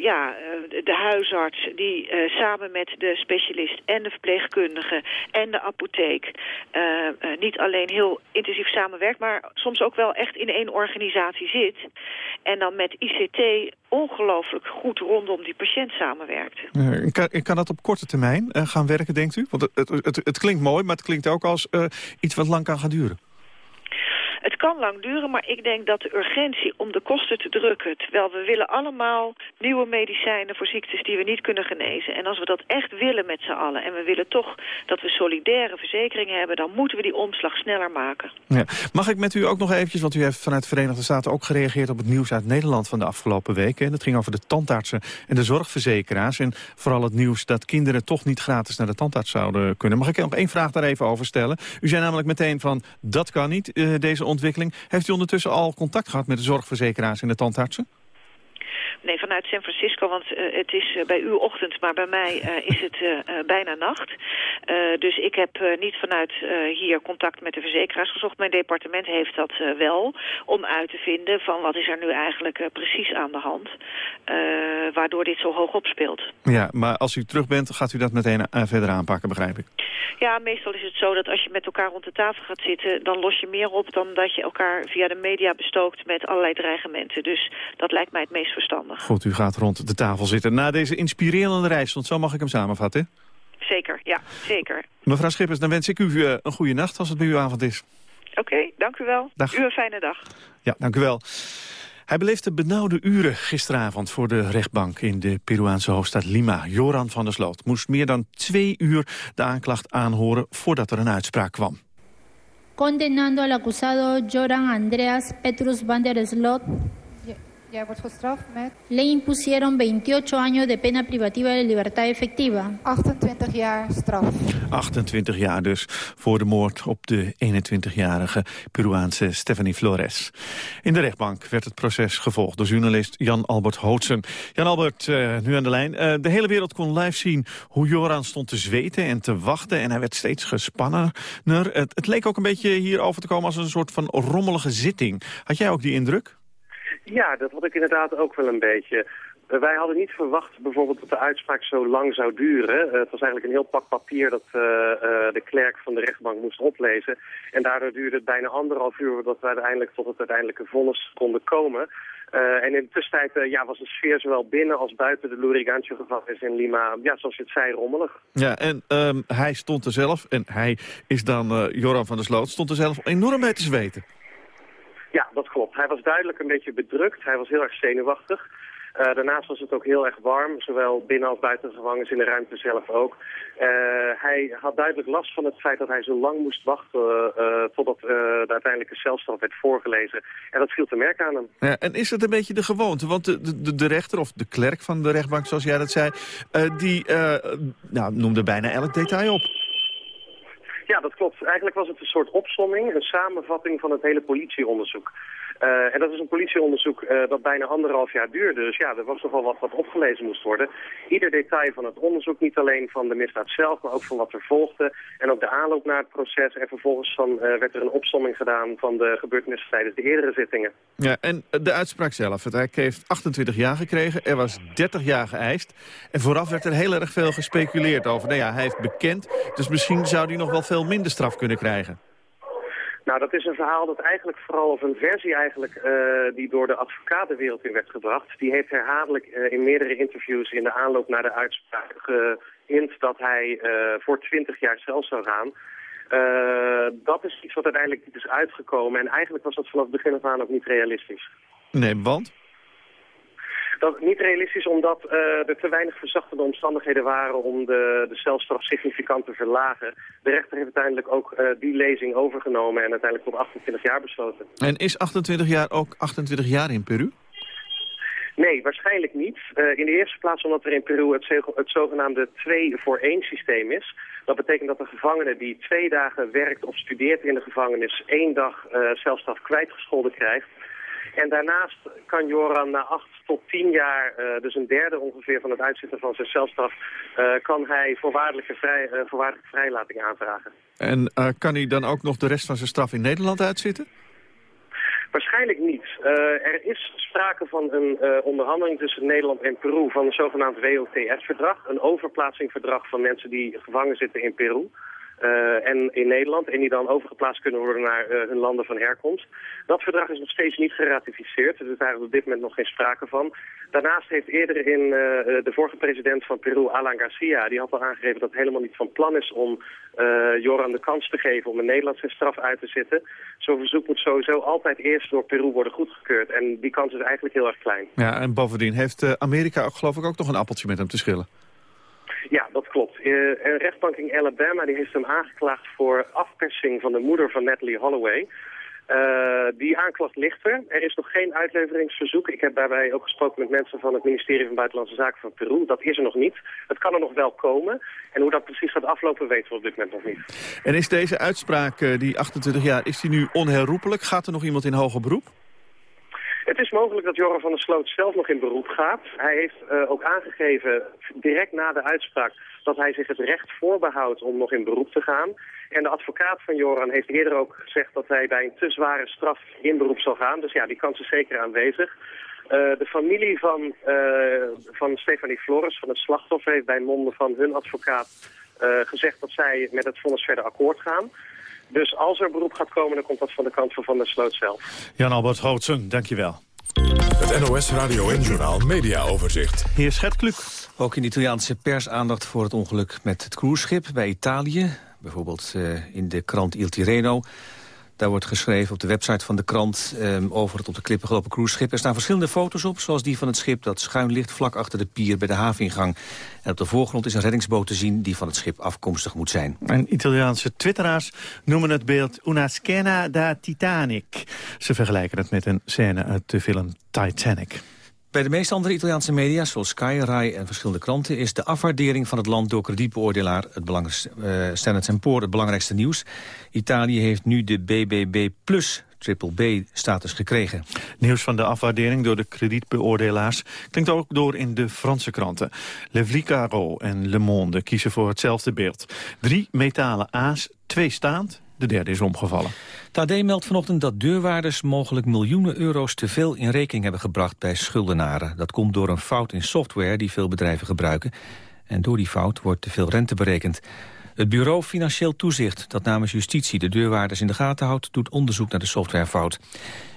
ja, de huisarts die samen met de specialist en de verpleegkundige en de apotheek uh, uh, niet alleen heel intensief samenwerkt, maar soms ook wel echt in één organisatie zit. En dan met ICT ongelooflijk goed rondom die patiënt samenwerkt. Uh, kan, kan dat op korte termijn gaan werken, denkt u? Want het, het, het, het, klinkt mooi, maar het klinkt ook als iets wat lang kan gaan duren. Het kan lang duren, maar ik denk dat de urgentie om de kosten te drukken... terwijl we willen allemaal nieuwe medicijnen voor ziektes die we niet kunnen genezen. En als we dat echt willen met z'n allen... en we willen toch dat we solidaire verzekeringen hebben... dan moeten we die omslag sneller maken. Ja. Mag ik met u ook nog eventjes, want u heeft vanuit de Verenigde Staten... ook gereageerd op het nieuws uit Nederland van de afgelopen weken. Dat ging over de tandartsen en de zorgverzekeraars. En vooral het nieuws dat kinderen toch niet gratis naar de tandarts zouden kunnen. Mag ik nog één vraag daar even over stellen? U zei namelijk meteen van, dat kan niet, uh, deze ontwikkeling. Heeft u ondertussen al contact gehad met de zorgverzekeraars en de tandartsen? Nee, vanuit San Francisco, want uh, het is uh, bij u ochtend, maar bij mij uh, *laughs* is het bijna nacht. dus ik heb niet vanuit hier contact met de verzekeraars gezocht. Mijn departement heeft dat wel, om uit te vinden van wat is er nu eigenlijk precies aan de hand. waardoor dit zo hoog opspeelt. Ja, maar als u terug bent, gaat u dat meteen verder aanpakken, begrijp ik? Ja, meestal is het zo dat als je met elkaar rond de tafel gaat zitten... dan los je meer op dan dat je elkaar via de media bestookt met allerlei dreigementen. Dus dat lijkt mij het meest verstandig. Goed, u gaat rond de tafel zitten na deze inspirerende reis. Want zo mag ik hem samenvatten. Zeker, ja, zeker. Mevrouw Schippers, dan wens ik u uh, een goede nacht als het bij uw avond is. Oké, okay, dank u wel. Dag. U een fijne dag. Ja, dank u wel. Hij beleefde benauwde uren gisteravond voor de rechtbank in de Peruaanse hoofdstad Lima. Joran van der Sloot moest meer dan twee uur de aanklacht aanhoren voordat er een uitspraak kwam. Condenando al acusado Joran Andreas Petrus van der Sloot Jij wordt gestraft met... Le impusieron 28 años de pena privativa de libertad efectiva. 28 jaar straf. 28 jaar dus voor de moord op de 21-jarige Peruaanse Stephanie Flores. In de rechtbank werd het proces gevolgd door journalist Jan-Albert Hootsen. Jan-Albert, uh, nu aan de lijn. Uh, de hele wereld kon live zien hoe Joran stond te zweten en te wachten. En hij werd steeds gespannener. Het, het leek ook een beetje hier over te komen als een soort van rommelige zitting. Had jij ook die indruk? Ja, dat had ik inderdaad ook wel een beetje. Uh, wij hadden niet verwacht bijvoorbeeld dat de uitspraak zo lang zou duren. Uh, het was eigenlijk een heel pak papier dat uh, de klerk van de rechtbank moest oplezen. En daardoor duurde het bijna anderhalf uur voordat we uiteindelijk tot het uiteindelijke vonnis konden komen. en in de tussentijd ja, was de sfeer zowel binnen als buiten de Lurigancho gevangenis in Lima, ja, zoals je het zei, rommelig. Ja, en um, hij stond er zelf, en hij is dan Joran van der Sloot, stond er zelf enorm bij te zweten. Klopt. Hij was duidelijk een beetje bedrukt. Hij was heel erg zenuwachtig. Uh, daarnaast was het ook heel erg warm, zowel binnen als buiten de gevangenis, in de ruimte zelf ook. Uh, hij had duidelijk last van het feit dat hij zo lang moest wachten uh, totdat de uiteindelijke celstraf werd voorgelezen. En dat viel te merken aan hem. Ja, en is het een beetje de gewoonte? Want de, de, de rechter, of de klerk van de rechtbank, zoals jij dat zei, die nou, noemde bijna elk detail op. Ja, dat klopt. Eigenlijk was het een soort opsomming, een samenvatting van het hele politieonderzoek. Uh, en dat is een politieonderzoek uh, dat bijna anderhalf jaar duurde. Dus ja, er was wel wat wat opgelezen moest worden. Ieder detail van het onderzoek, niet alleen van de misdaad zelf, maar ook van wat er volgde. En ook de aanloop naar het proces. En vervolgens van, uh, werd er een opsomming gedaan van de gebeurtenissen tijdens de eerdere zittingen. Ja, en de uitspraak zelf. Het Rijk heeft 28 jaar gekregen. Er was 30 jaar geëist. En vooraf werd er heel erg veel gespeculeerd over. Nou ja, hij heeft bekend, dus misschien zou hij nog wel veel minder straf kunnen krijgen. Nou, dat is een verhaal dat eigenlijk vooral, of een versie eigenlijk, uh, die door de advocatenwereld in werd gebracht. Die heeft herhaaldelijk uh, in meerdere interviews in de aanloop naar de uitspraak geïnd dat hij uh, voor 20 jaar zelf zou gaan. dat is iets wat uiteindelijk niet is uitgekomen. En eigenlijk was dat vanaf het begin af aan ook niet realistisch. Nee, want? Dat niet realistisch omdat uh, er te weinig verzachtende omstandigheden waren om de, de celstraf significant te verlagen. De rechter heeft uiteindelijk ook uh, die lezing overgenomen en uiteindelijk tot 28 jaar besloten. En is 28 jaar ook 28 jaar in Peru? Nee, waarschijnlijk niet. Uh, in de eerste plaats omdat er in Peru het, het zogenaamde 2 voor 1 systeem is. Dat betekent dat een gevangene die twee dagen werkt of studeert in de gevangenis... één dag uh, celstraf kwijtgescholden krijgt. En daarnaast kan Joran na acht tot tien jaar, uh, dus een derde ongeveer van het uitzitten van zijn celstraf, uh, kan hij voorwaardelijke, vrij, uh, voorwaardelijke vrijlating aanvragen. En kan hij dan ook nog de rest van zijn straf in Nederland uitzitten? Waarschijnlijk niet. er is sprake van een onderhandeling tussen Nederland en Peru van een zogenaamd WOTS-verdrag. Een overplaatsingverdrag van mensen die gevangen zitten in Peru. Uh, en in Nederland en die dan overgeplaatst kunnen worden naar uh, hun landen van herkomst. Dat verdrag is nog steeds niet geratificeerd, er is daar op dit moment nog geen sprake van. Daarnaast heeft eerder in uh, de vorige president van Peru, Alan Garcia, die had al aangegeven dat het helemaal niet van plan is om Joran de kans te geven om een Nederlandse straf uit te zitten. Zo'n verzoek moet sowieso altijd eerst door Peru worden goedgekeurd en die kans is eigenlijk heel erg klein. Ja, en bovendien heeft Amerika geloof ik ook nog een appeltje met hem te schillen. Ja, dat klopt. Uh, een rechtbank in Alabama die heeft hem aangeklaagd voor afpersing van de moeder van Natalie Holloway. Uh, die aanklacht ligt er. Er is nog geen uitleveringsverzoek. Ik heb daarbij ook gesproken met mensen van het ministerie van Buitenlandse Zaken van Peru. Dat is er nog niet. Het kan er nog wel komen. En hoe dat precies gaat aflopen weten we op dit moment nog niet. En is deze uitspraak, uh, die 28 jaar, is die nu onherroepelijk? Gaat er nog iemand in hoger beroep? Het is mogelijk dat Joran van der Sloot zelf nog in beroep gaat. Hij heeft uh, ook aangegeven, direct na de uitspraak, dat hij zich het recht voorbehoudt om nog in beroep te gaan. En de advocaat van Joran heeft eerder ook gezegd dat hij bij een te zware straf in beroep zal gaan. Dus ja, die kans is zeker aanwezig. Uh, de familie van, uh, van Stefanie Flores, van het slachtoffer, heeft bij monden van hun advocaat gezegd dat zij met het vonnis verder akkoord gaan. Dus als er beroep gaat komen, dan komt dat van de kant van Van der Sloot zelf. Jan-Albert Hootsen, dankjewel. Het NOS Radio en Journal Media Overzicht. Heer Schetkluk. Ook in de Italiaanse pers aandacht voor het ongeluk met het cruiseschip bij Italië. Bijvoorbeeld uh, in de krant Il Tirreno. Daar wordt geschreven op de website van de krant um, over het op de klippen gelopen cruiseschip. Er staan verschillende foto's op, zoals die van het schip dat schuin ligt vlak achter de pier bij de haveningang. En op de voorgrond is een reddingsboot te zien die van het schip afkomstig moet zijn. En Italiaanse twitteraars noemen het beeld una scena da Titanic. Ze vergelijken het met een scène uit de film Titanic. Bij de meeste andere Italiaanse media, zoals Sky, Rai en verschillende kranten... is de afwaardering van het land door kredietbeoordelaar het belangrijkste, Poor's het belangrijkste nieuws. Italië heeft nu de BBB Plus triple B-status gekregen. Nieuws van de afwaardering door de kredietbeoordelaars klinkt ook door in de Franse kranten. Le Figaro en Le Monde kiezen voor hetzelfde beeld. Drie metalen A's, twee staand, de derde is omgevallen. AD meldt vanochtend dat deurwaarders mogelijk miljoenen euro's te veel in rekening hebben gebracht bij schuldenaren. Dat komt door een fout in software die veel bedrijven gebruiken. En door die fout wordt te veel rente berekend. Het bureau Financieel Toezicht, dat namens justitie de deurwaarders in de gaten houdt, doet onderzoek naar de softwarefout.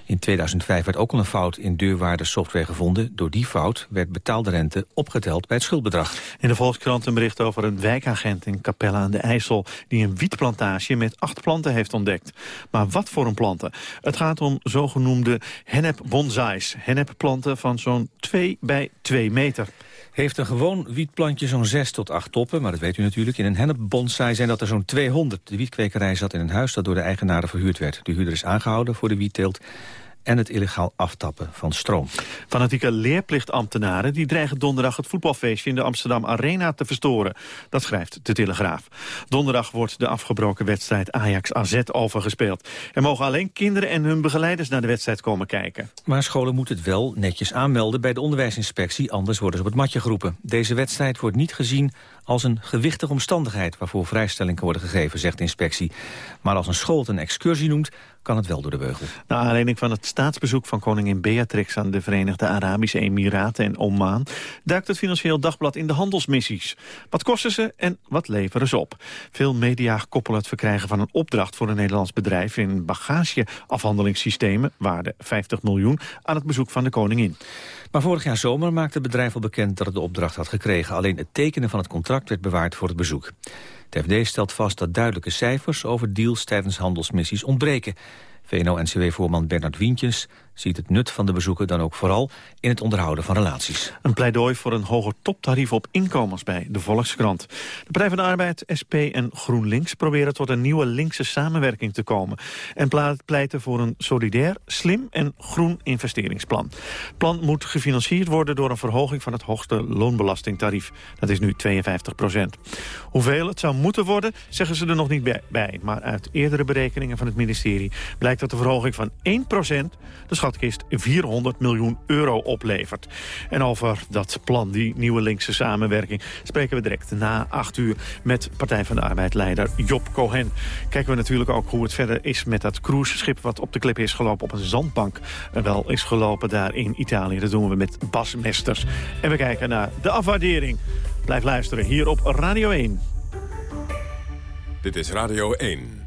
In 2005 werd ook al een fout in deurwaarderssoftware gevonden. Door die fout werd betaalde rente opgeteld bij het schuldbedrag. In de Volkskrant een bericht over een wijkagent in Capelle aan de IJssel... die een wietplantage met acht planten heeft ontdekt. Maar wat voor een planten? Het gaat om zogenoemde hennep bonsais. Hennepplanten van zo'n 2 bij 2 meter. Heeft een gewoon wietplantje zo'n 6 tot 8 toppen, maar dat weet u natuurlijk. In een hennepbonsai zijn dat er zo'n 200. De wietkwekerij zat in een huis dat door de eigenaren verhuurd werd. De huurder is aangehouden voor de wietteelt en het illegaal aftappen van stroom. Fanatieke leerplichtambtenaren die dreigen donderdag het voetbalfeestje in de Amsterdam Arena te verstoren. Dat schrijft de Telegraaf. Donderdag wordt de afgebroken wedstrijd Ajax-AZ overgespeeld. Er mogen alleen kinderen en hun begeleiders naar de wedstrijd komen kijken. Maar scholen moeten het wel netjes aanmelden bij de onderwijsinspectie, anders worden ze op het matje geroepen. Deze wedstrijd wordt niet gezien als een gewichtige omstandigheid waarvoor vrijstelling kan worden gegeven, zegt de inspectie. Maar als een school het een excursie noemt, kan het wel door de beugel. Naar aanleiding van het staatsbezoek van koningin Beatrix aan de Verenigde Arabische Emiraten en Oman duikt het Financieel Dagblad in de handelsmissies. Wat kosten ze en wat leveren ze op? Veel media koppelen het verkrijgen van een opdracht voor een Nederlands bedrijf in bagageafhandelingssystemen, waarde 50 miljoen, aan het bezoek van de koningin. Maar vorig jaar zomer maakte het bedrijf al bekend dat het de opdracht had gekregen. Alleen het tekenen van het contract werd bewaard voor het bezoek. De FD stelt vast dat duidelijke cijfers over deals tijdens handelsmissies ontbreken. VNO-NCW-voorman Bernard Wientjes ziet het nut van de bezoeken dan ook vooral in het onderhouden van relaties. Een pleidooi voor een hoger toptarief op inkomens bij de Volkskrant. De Partij van de Arbeid, SP en GroenLinks proberen tot een nieuwe linkse samenwerking te komen. En pleiten voor een solidair, slim en groen investeringsplan. Het plan moet gefinancierd worden door een verhoging van het hoogste loonbelastingtarief. Dat is nu 52 procent. Hoeveel het zou moeten worden, zeggen ze er nog niet bij. Maar uit eerdere berekeningen van het ministerie blijkt dat de verhoging van 1 procent schatkist 400 miljoen euro oplevert. En over dat plan, die nieuwe linkse samenwerking... spreken we direct na acht uur met Partij van de Arbeid-leider Job Cohen. Kijken we natuurlijk ook hoe het verder is met dat cruiseschip... wat op de klip is gelopen op een zandbank. wel is gelopen daar in Italië. Dat doen we met Bas Mesters. En we kijken naar de afwaardering. Blijf luisteren hier op Radio 1. Dit is Radio 1.